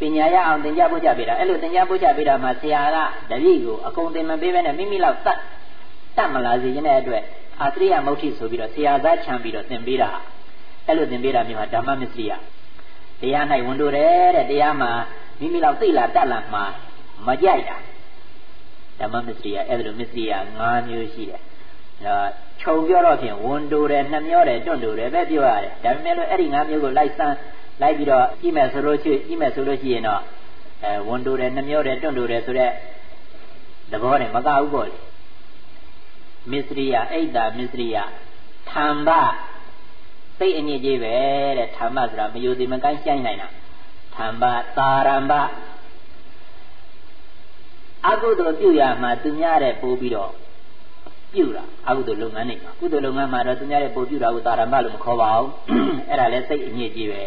ပညာရအောင်သင်ကြားပို့ချပေးတာအဲ့လိုသင်ကြားပို့ချပေးတာမှာဆရာကတပည့်ကိုအကုန်သင်မပေးဘဲနဲ့မိမိလောက်တတ်တတ်မလာစေခြင်းတဲ့အတွက်အာသရိယမုဋ္ဌိဆိုပြီးတော့ဆရာသားခြံပြီးတော့သင်ပေးတာအဲ့လိုသင်ပေးတာမျိုးဟာဓမ္မမစ္စရိယတရား၌ဝန်တိုတယ်တဲ့တရားမှာမိမိလောက်သိလာတတ်လာမှာမကြိုက်တာ ဓမ္မမစ္စရိယအဲ့ဒါလိုမစ္စရိယ၅မျိုးရှိတယ်အဲခြုံပြောတော့ဖြင့်ဝန်တိုတယ်နှမျောတယ်တွန့်တိုတယ်ပဲပြောရတယ်ဒါပေမဲ့လို့အဲ့ဒီ၅မျိုးကိုလိုက်စမ်းလိုက်ပြီးတော့ကြည့်မယ်ဆိုလို့ရှိကြည့်မယ်ဆိုလို့ရှိရင်တော့အဲဝန်တိုတယ်နှမျောတယ်တွန့်တိုတယ်ဆိုတော့သဘောနဲ့မကဘူးပေါ့လေမစ္စရိယအိတ်တာမစ္စရိယธรรมဘစိတ်အညစ်အကြေးပဲတဲ့ธรรมဆိုတာမယုံသေးမကိုင်းရှိုင်းနိုင်တာธรรมတာရမ္ဘ အကုသိုလ်ပြုရမှာသူများတဲ့ပို့ပြီးတော့ပြုတာအကုသိုလ်လုပ်ငန်းတွေမှာကုသိုလ်လုပ်ငန်းမှာတော့သူများတဲ့ပို့ပြုတာကိုတာရမ္ဘလို့မခေါ်ပါဘူးအဲ့ဒါလည်းစိတ်အညစ်အကြေးပဲ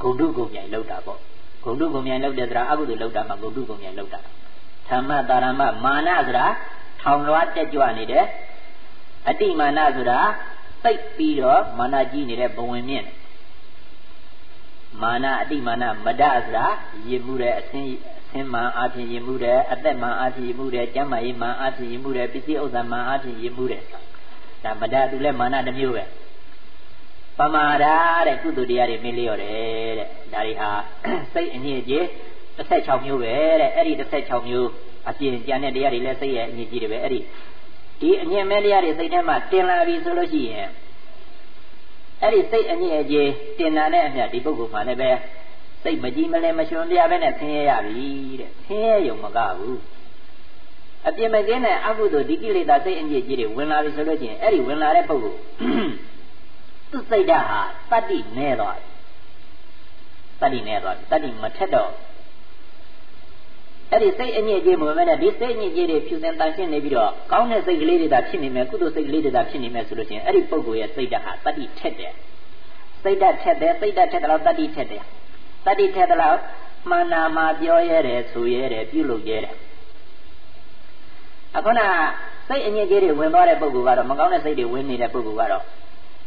ဂုံတုဂုံမြိုင်လောက်တာပေါ့ဂုံတုဂုံမြိုင်လောက်တဲ့ဆိုတာအကုသိုလ်လောက်တာမှာဂုံတုဂုံမြိုင်လောက်တာဓမ္မတာရမမာနဆိုတာထောင်လွှားတက်ကြွနေတယ်အတိမာနဆိုတာသိပ်ပြီးတော့မာနကြီးနေတဲ့ဘဝင်မြင့်မာနအတိမာနမဒဆိုတာရည်မှုတဲ့အသင်း အသင်းမှန်အဖြစ်ရည်မှုတဲ့အသက်မှန်အဖြစ်ရည်မှုတဲ့ကျမ်းမာရေးမှန်အဖြစ်ရည်မှုတဲ့ပစ္စည်းဥစ္စာမှန်အဖြစ်ရည်မှုတဲ့ဒါမဒသူလည်းမာနတစ်မျိုးပဲပမာဒတဲ့ကုသိုလ်တရားတွေမေ့လျော့တယ်တဲ့ဒါတွေဟာစိတ်အညစ်အကြေး16မျိုးပဲတဲ့အဲ့ဒီ16မျိုးအပြင်ကြံတဲ့တရားတွေလည်းစိတ်ရဲ့အညစ်အကြေးတွေပဲအဲ့ဒီဒီအညစ်မဲ့တရားတွေစိတ်ထဲမှာတင်လာပြီဆိုလို့ရှိရင်အဲ့ဒီစိတ်အညစ်အကြေးတင်လာတဲ့အမြတ်ဒီပုဂ္ဂိုလ်မှလည်းပဲ စိတ်မကြည်မလင်မရှင်ပြပဲနဲ့ဆင်းရဲရပြီတဲ့ဆင်းရဲရုံမကဘူးအပြစ်မကင်းတဲ့အကုသိုလ်ဒီကိလေသာစိတ်အညစ်အကြေးတွေဝင်လာပြီဆိုလို့ချင်းအဲ့ဒီဝင်လာတဲ့ပုဂ္ဂိုလ်သူ့စိတ်ဓာတ်ဟာတတ္တိနဲသွားတယ်တတ္တိနဲသွားတယ်တတ္တိမထက်တော့အဲ့ဒီစိတ်အညစ်အကြေးမဝင်မဲ့ဒီစိတ်အညစ်အကြေးတွေဖြူစင်တန်ရှင်းနေပြီးတော့ကောင်းတဲ့စိတ်ကလေးတွေသာဖြစ်နေမယ်ကုသိုလ်စိတ်ကလေးတွေသာဖြစ်နေမယ်ဆိုလို့ချင်းအဲ့ဒီပုဂ္ဂိုလ်ရဲ့စိတ်ဓာတ်ဟာတတ္တိထက်တယ်စိတ်ဓာတ်ထက်တယ်စိတ်ဓာတ်ထက်တယ်လို့တတ္တိထက်တယ် တတ္တိထက်တယ်လို့မှန်နာမှာပြောရဲတယ်ဆိုရဲတယ်ပြုလုပ်ရဲတယ်အခုနစိတ်အညစ်အကြေးတွေဝင်သွားတဲ့ပုဂ္ဂိုလ်ကတော့မကောင်းတဲ့စိတ်တွေဝင်နေတဲ့ပုဂ္ဂိုလ်ကတော့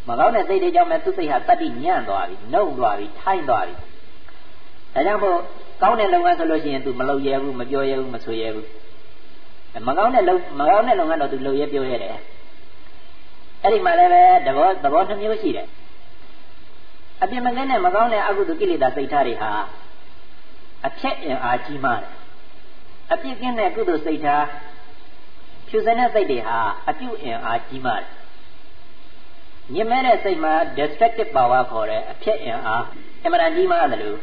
မကောင်းတဲ့စိတ်တွေကြောင့်မဲ့သူ့စိတ်ဟာတတ္တိညံ့သွားပြီနှုတ်သွားပြီထိုင်းသွားပြီဒါကြောင့်မို့ကောင်းတဲ့လုပ်ငန်းဆိုလို့ရှိရင် तू မလုပ်ရဲဘူးမပြောရဲဘူးမဆိုရဲဘူးမကောင်းတဲ့လုပ်မကောင်းတဲ့လုပ်ငန်းတော့ तू လုပ်ရဲပြောရဲတယ်အဲ့ဒီမှာလည်းပဲသဘောသဘောနှမျိုးရှိတယ် အပြစ်မကင်းတဲ့မကောင်းတဲ့အကုသိုလ်ကိလေသာစိတ်ထားတွေဟာအဖြက်အင်အားကြီးမားတယ်အပြစ်ကင်းတဲ့ကုသိုလ်စိတ်ထားဖြူစင်တဲ့စိတ်တွေဟာအပြုအင်အားကြီးမားတယ်ညင်မဲ့တဲ့စိတ်မှာ destructive power ခေါ်တဲ့အဖြစ်အင်အားအမှန်တန်ကြီးမားတယ်လို့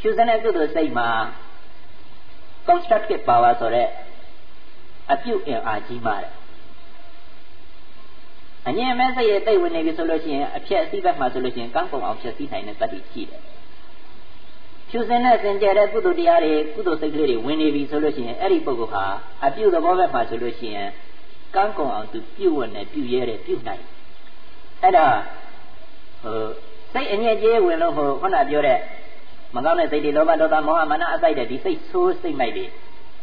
ဖြူစင်တဲ့ကုသိုလ်စိတ်မှာ constructive power ဆိုတဲ့အပြုအင်အားကြီးမားတယ် အငြင်းမဲ့စိတ်ရဲ့တိတ်ဝင်နေပြီဆိုလို့ရှိရင်အဖြစ်အစည်းဘက်မှာဆိုလို့ရှိရင်ကံကုန်အောင်ဖြစ်စည်းနိုင်တဲ့တတ္တိရှိတယ်ဖြူစင်တဲ့စင်ကြယ်တဲ့ကုသိုလ်တရားတွေကုသိုလ်စိတ်ကလေးတွေဝင်နေပြီဆိုလို့ရှိရင်အဲ့ဒီပုဂ္ဂိုလ်ဟာအပြုသဘောဘက်မှာဆိုလို့ရှိရင်ကံကုန်အောင်သူပြုဝတ်နေပြုရဲတယ်ပြုနိုင်အဲ့ဒါဟိုစိတ်အညစ်အကြေးဝင်လို့ဟိုခုနပြောတဲ့မကောင်းတဲ့စိတ်တွေလောဘဒေါသမောဟမာနအစိုက်တဲ့ဒီစိတ်ဆိုးစိတ်မိုက်တွေ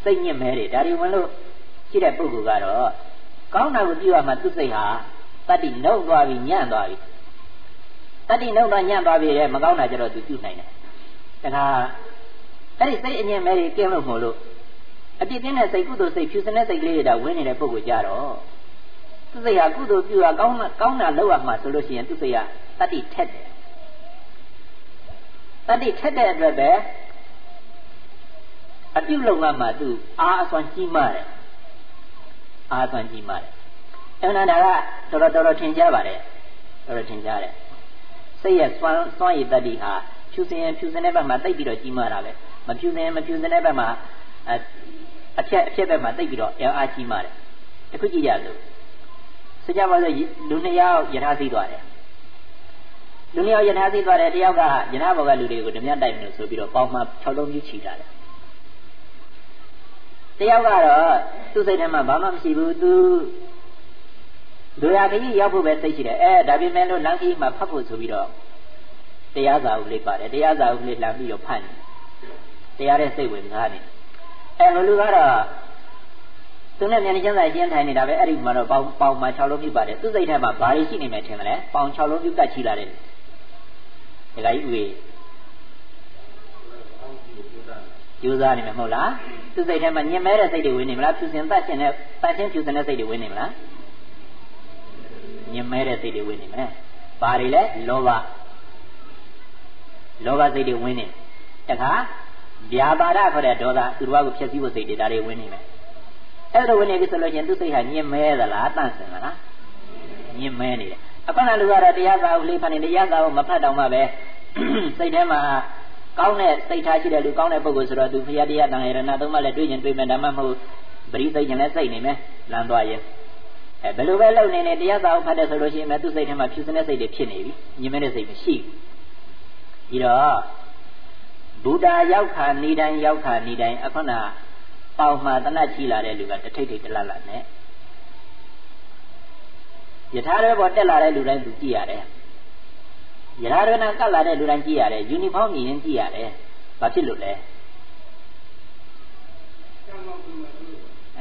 စိတ်ညစ်မဲတွေဒါတွေဝင်လို့ရှိတဲ့ပုဂ္ဂိုလ်ကတော့ကောင်းတာကိုပြုရမှသူ့စိတ်ဟာ တတ္တိနှုတ်သွားပြီညံ့သွားပြီတတ္တိနှုတ်သွားညံ့သွားပြီလေမကောင်းတာကြတော့သူပြုနိုင်တယ်တခါအဲ့ဒီစိတ်အငြင်းမဲတွေကင်းလို့မို့လို့အပြစ်ကင်းတဲ့စိတ်ကုသိုလ်စိတ်ဖြူစင်တဲ့စိတ်ကလေးတွေဒါဝင်နေတဲ့ပုဂ္ဂိုလ်ကြတော့သူစိတ်ဟာကုသိုလ်ပြုတာကောင်းကောင်းတာလုပ်ရမှာဆိုလို့ရှိရင်သူစိတ်ကတတ္တိထက်တယ်တတ္တိထက်တဲ့အတွက်ပဲအပြုလုပ်ရမှာသူအားအစွမ်းကြီးမားတယ်အားအစွမ်းကြီးမားတယ် အဲ့ဒါဒါကတော်တော်တော်တော်ထင်ရှားပါတယ်တော်တော်ထင်ရှားတယ်စိတ်ရဲ့စွမ်းစွမ်းရည်တတ္တိဟာဖြူစင်ရင်ဖြူစင်တဲ့ဘက်မှာတိတ်ပြီးတော့ကြီးမားတာပဲမဖြူစင်မဖြူစင်တဲ့ဘက်မှာအချက်အချက်ဘက်မှာတိတ်ပြီးတော့အင်အားကြီးမားတယ်တခုကြည့်ရလို့စကြပါစို့လူနှစ်ယောက်ယထာသိသွားတယ်လူနှစ်ယောက်ယထာသိသွားတယ်တယောက်ကယထာဘောကလူတွေကိုဓမြတိုက်မယ်ဆိုပြီးတော့ပေါင်းမှ6လုံးကြီးချီတာတယ်တယောက်ကတော့သူ့စိတ်ထဲမှာဘာမှမရှိဘူးသူ လူရခကြီးရောက်ဖို့ပဲသိရှိတယ်အဲဒါပေမဲ့လို့လမ်းကြီးမှာဖတ်ဖို့ဆိုပြီးတော့တရားစာအုပ်လေးပါတယ်တရားစာအုပ်လေးလှမ်းပြီးတော့ဖတ်နေတရားတဲ့စိတ်ဝင်စားနေအဲလူကတော့သူနဲ့ဉာဏ်ချမ်းသာရှင်းထိုင်နေတာပဲအဲ့ဒီမှာတော့ပေါင်ပေါင်မှာ6လုံးပြုပါတယ်သူစိတ်ထဲမှာဘာတွေရှိနေမယ်ထင်မလဲပေါင်6လုံးပြုကတ်ချီလာတယ်ဒကာကြီးဦးကြီးကြိုးစားနေမှာမဟုတ်လားသူစိတ်ထဲမှာညင်မဲတဲ့စိတ်တွေဝင်နေမလားဖြူစင်တတ်ခြင်းနဲ့တတ်ခြင်းဖြူစင်တဲ့စိတ်တွေဝင်နေမလား ညင်မဲတဲ့စိတ်တွေဝင်နေမယ်ဘာတွေလဲလောဘလောဘစိတ်တွေဝင်နေတခါဗျာပါဒခေါ်တဲ့ဒေါသသူတော်ကိုဖျက်ဆီးဖို့စိတ်တွေဒါတွေဝင်နေမယ်အဲ့လိုဝင်နေပြီဆိုလို့ချင်းသူစိတ်ဟာညင်မဲသလားတန့်စင်သလားညင်မဲနေတယ်အခုနလူကတော့တရားစာအုပ်လေးဖတ်နေတရားစာအုပ်မဖတ်တော့မှပဲစိတ်ထဲမှာကောင်းတဲ့စိတ်ထားရှိတဲ့လူကောင်းတဲ့ပုဂ္ဂိုလ်ဆိုတော့သူဖရာတရားတန်ရဏသုံးပါးလည်းတွေ့ရင်တွေ့မယ်ဒါမှမဟုတ်ပရိသိတ်ရင်လည်းစိတ်နေမယ်လမ်းသွားရင် အဲဘယ်လိုပဲလုပ်နေနေတရားစာအုပ်ဖတ်တဲ့ဆိုလို့ရှိရင်သူ့စိတ်ထဲမှာဖြူစင်တဲ့စိတ်တွေဖြစ်နေပြီညင်မဲတဲ့စိတ်မရှိဘူးပြီးတော့ဘုဒ္ဓရောက်ခါနေတိုင်းရောက်ခါနေတိုင်းအခုနပေါင်မှတနတ်ချီလာတဲ့လူကတထိတ်ထိတ်တလတ်လတ်နဲ့ယထာရဲပေါ်တက်လာတဲ့လူတိုင်းသူကြည့်ရတယ်ယထာရဲနာကတ်လာတဲ့လူတိုင်းကြည့်ရတယ်ယူနီဖောင်းမြင်ရင်ကြည့်ရတယ်ဘာဖြစ်လို့လဲ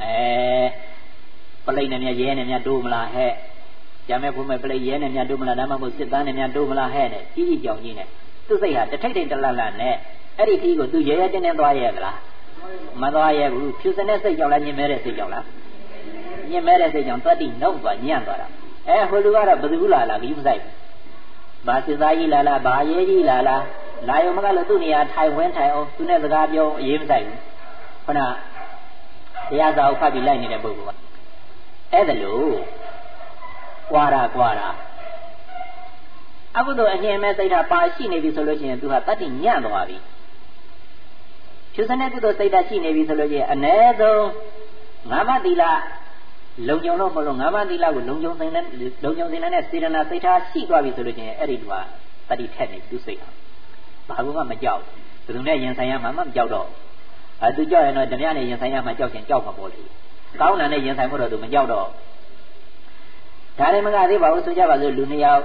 အဲ ပလိတ်နဲ့မြရဲနဲ့မြတိုးမလားဟဲ့ကြမ်းမဲ့ဘုမဲ့ပလိတ်ရဲနဲ့မြတိုးမလားဒါမှမဟုတ်စစ်သားနဲ့မြတိုးမလားဟဲ့နဲ့ကြီးကြီးကြောင်ကြီးနဲ့သူ့စိတ်ဟာတထိတ်ထိတ်တလတ်လတ်နဲ့အဲ့ဒီခီးကိုသူရဲရဲတင်းတင်းသွားရဲသလားမသွားရဲဘူးဖြူစတဲ့စိတ်ကြောင့်လားညင်မဲတဲ့စိတ်ကြောင့်လားညင်မဲတဲ့စိတ်ကြောင့်တတ္တိနှုတ်သွားညံ့သွားတာအဲဟိုလူကတော့ဘယ်သူလာလားဂိမဆိုင်ဘူးဘာစစ်သားကြီးလာလားဘာရဲကြီးလာလားလာယုံမကလို့သူ့နေရာထိုင်ဝင်းထိုင်အောင်သူနဲ့စကားပြောအရေးမဆိုင်ဘူးခုနတရားစာအုပ်ဖတ်ပြီးလိုက်နေတဲ့ပုဂ္ဂိုလ်က အဲ့ဒါလို့ကွာတာကွာတာအကုသိုလ်အငြင်းမဲ့စိတ်ဓာတ်ပါရှိနေပြီဆိုလို့ရှိရင်သူဟာတတ္တိညံ့သွားပြီဖြူစတဲ့ကုသိုလ်စိတ်ဓာတ်ရှိနေပြီဆိုလို့ရှိရင်အ ਨੇ ဆုံးငါးပါးသီလလုံခြုံလို့မလို့ငါးပါးသီလကိုလုံခြုံသိတဲ့လုံခြုံသိတဲ့စေတနာစိတ်ထားရှိသွားပြီဆိုလို့ရှိရင်အဲ့ဒီလူကတတိထက်နေသူစိတ်ဟာဘာလို့မှမကြောက်ဘယ်သူနဲ့ရင်ဆိုင်ရမှမကြောက်တော့အဲသူကြောက်ရင်တော့ဓမြနဲ့ရင်ဆိုင်ရမှကြောက်ချင်ကြောက်မှာပေါ့လေ ကောင်းတာနဲ့ရင်ဆိုင်ဖို့တော့သူမကြောက်တော့ဒါလည်းမကသေးပါဘူးဆိုကြပါစို့လူနှစ်ယောက်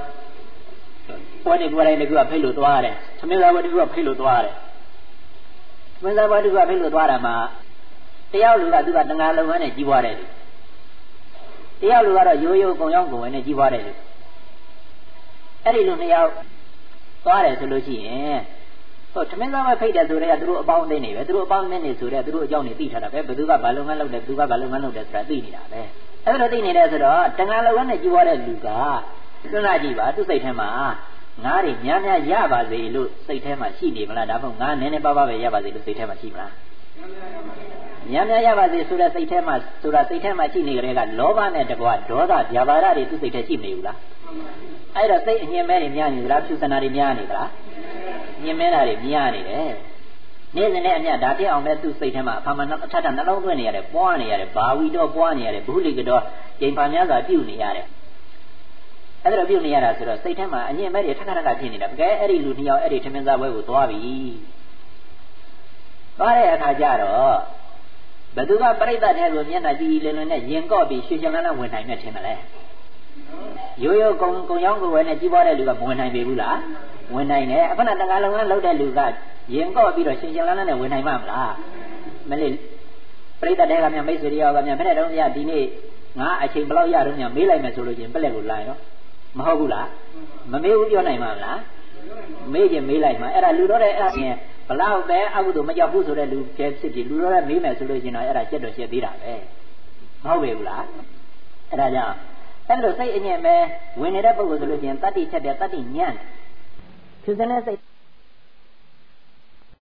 ပွဲနေပွဲတိုင်းတကူကဖိတ်လို့သွားရတယ်သမင်းသားပွဲတကူကဖိတ်လို့သွားရတယ်သမင်းသားပွဲတကူကဖိတ်လို့သွားတာမှာတယောက်လူကသူကတငါလုံငန်းနဲ့ကြီးပွားတယ်လူတယောက်လူကတော့ရိုးရိုးကုံရောက်ကုံဝင်နဲ့ကြီးပွားတယ်လူအဲ့ဒီလူနှစ်ယောက်သွားတယ်ဆိုလို့ရှိရင် ဟိုသမင်းသားပဲဖိတ်တယ်ဆိုတော့သူတို့အပေါင်းအသင်းနေပဲသူတို့အပေါင်းအသင်းနေဆိုတော့သူတို့အကြောင်းနေသိထားတာပဲဘယ်သူကဘာလုံငန်းလုပ်တယ်ဘယ်သူကဘာလုံငန်းလုပ်တယ်ဆိုတာသိနေတာပဲအဲ့လိုသိနေတယ်ဆိုတော့တငါလုံငန်းနဲ့ကြီးပွားတဲ့လူကစဉ်းစားကြည့်ပါသူ့စိတ်ထဲမှာငါးတွေများများရပါစေလို့စိတ်ထဲမှာရှိနေမလားဒါမှမဟုတ်ငါးနည်းနည်းပါးပါးပဲရပါစေလို့စိတ်ထဲမှာရှိမလား များများရပါစေဆိုတဲ့စိတ်ထဲမှာဆိုတာစိတ်ထဲမှာရှိနေကြတဲ့ကလောဘနဲ့တကွာဒေါသဗျာပါဒတွေသူ့စိတ်ထဲရှိနေဘူးလားအဲ့တော့စိတ်အငြင်းမဲတွေများနေသလားဖြူစနာတွေများနေသလားညင်မဲတာတွေများနေတယ်နေ့စဉ်နဲ့အမျှဒါပြအောင်ပဲသူ့စိတ်ထဲမှာအဖာမအထက်ထနှလုံးသွင်းနေရတယ်ပွားနေရတယ်ဘာဝီတော့ပွားနေရတယ်ဘုလိကတော့ချိန်ပါများစွာပြုတ်နေရတယ်အဲ့ဒါပြုတ်နေရတာဆိုတော့စိတ်ထဲမှာအငြင်းမဲတွေထက်ထထဖြစ်နေတာတကယ်အဲ့ဒီလူနှစ်ယောက်အဲ့ဒီထမင်းစားပွဲကိုသွားပြီသွားတဲ့အခါကျတော့ ဘသူကပြိဿတဲ့ကိုမျက်နှာကြည့်လင်းလင်းနဲ့ရင်ကော့ပြီးရွှေချင်လန်းနဲ့ဝင်နိုင်မဲ့ထင်မလဲရိုးရိုးကုံကုံရောင်းကိုယ်ဝဲနဲ့ကြီးပွားတဲ့လူကမဝင်နိုင်ပေဘူးလားဝင်နိုင်တယ်အခုနတက္ကလုံကလှုပ်တဲ့လူကရင်ကော့ပြီးတော့ရှင်ရှင်လန်းနဲ့ဝင်နိုင်မှာမလားမလေးပြိဿတဲ့ကမြမိတ်ဆွေတယောက်ကမြဖက်တဲ့တုန်းကဒီနေ့ငါအချိန်ဘယ်လောက်ရတော့ညမေးလိုက်မယ်ဆိုလို့ချင်းပလက်ကိုလာရောမဟုတ်ဘူးလားမမေးဘူးပြောနိုင်မှာမလားမေးခြင်းမေးလိုက်မှာအဲ့ဒါလူတော့တဲ့အဲ့ဒါ ဘလောက်ပဲအကုသို့မကြောက်ဘူးဆိုတဲ့လူဖြစ်ဖြစ်ဒီလူတော်လည်းမေးမယ်ဆိုလို့ရှိရင်တော့အဲ့ဒါချက်တော့ချက်သေးတာပဲမဟုတ်ပေဘူးလားအဲ့ဒါကြောင့်အဲ့လိုစိတ်အညစ်ပဲဝင်နေတဲ့ပုဂ္ဂိုလ်ဆိုလို့ရှိရင်တတ္တိချက်တဲ့တတ္တိညံ့ဖြူစတဲ့စိတ်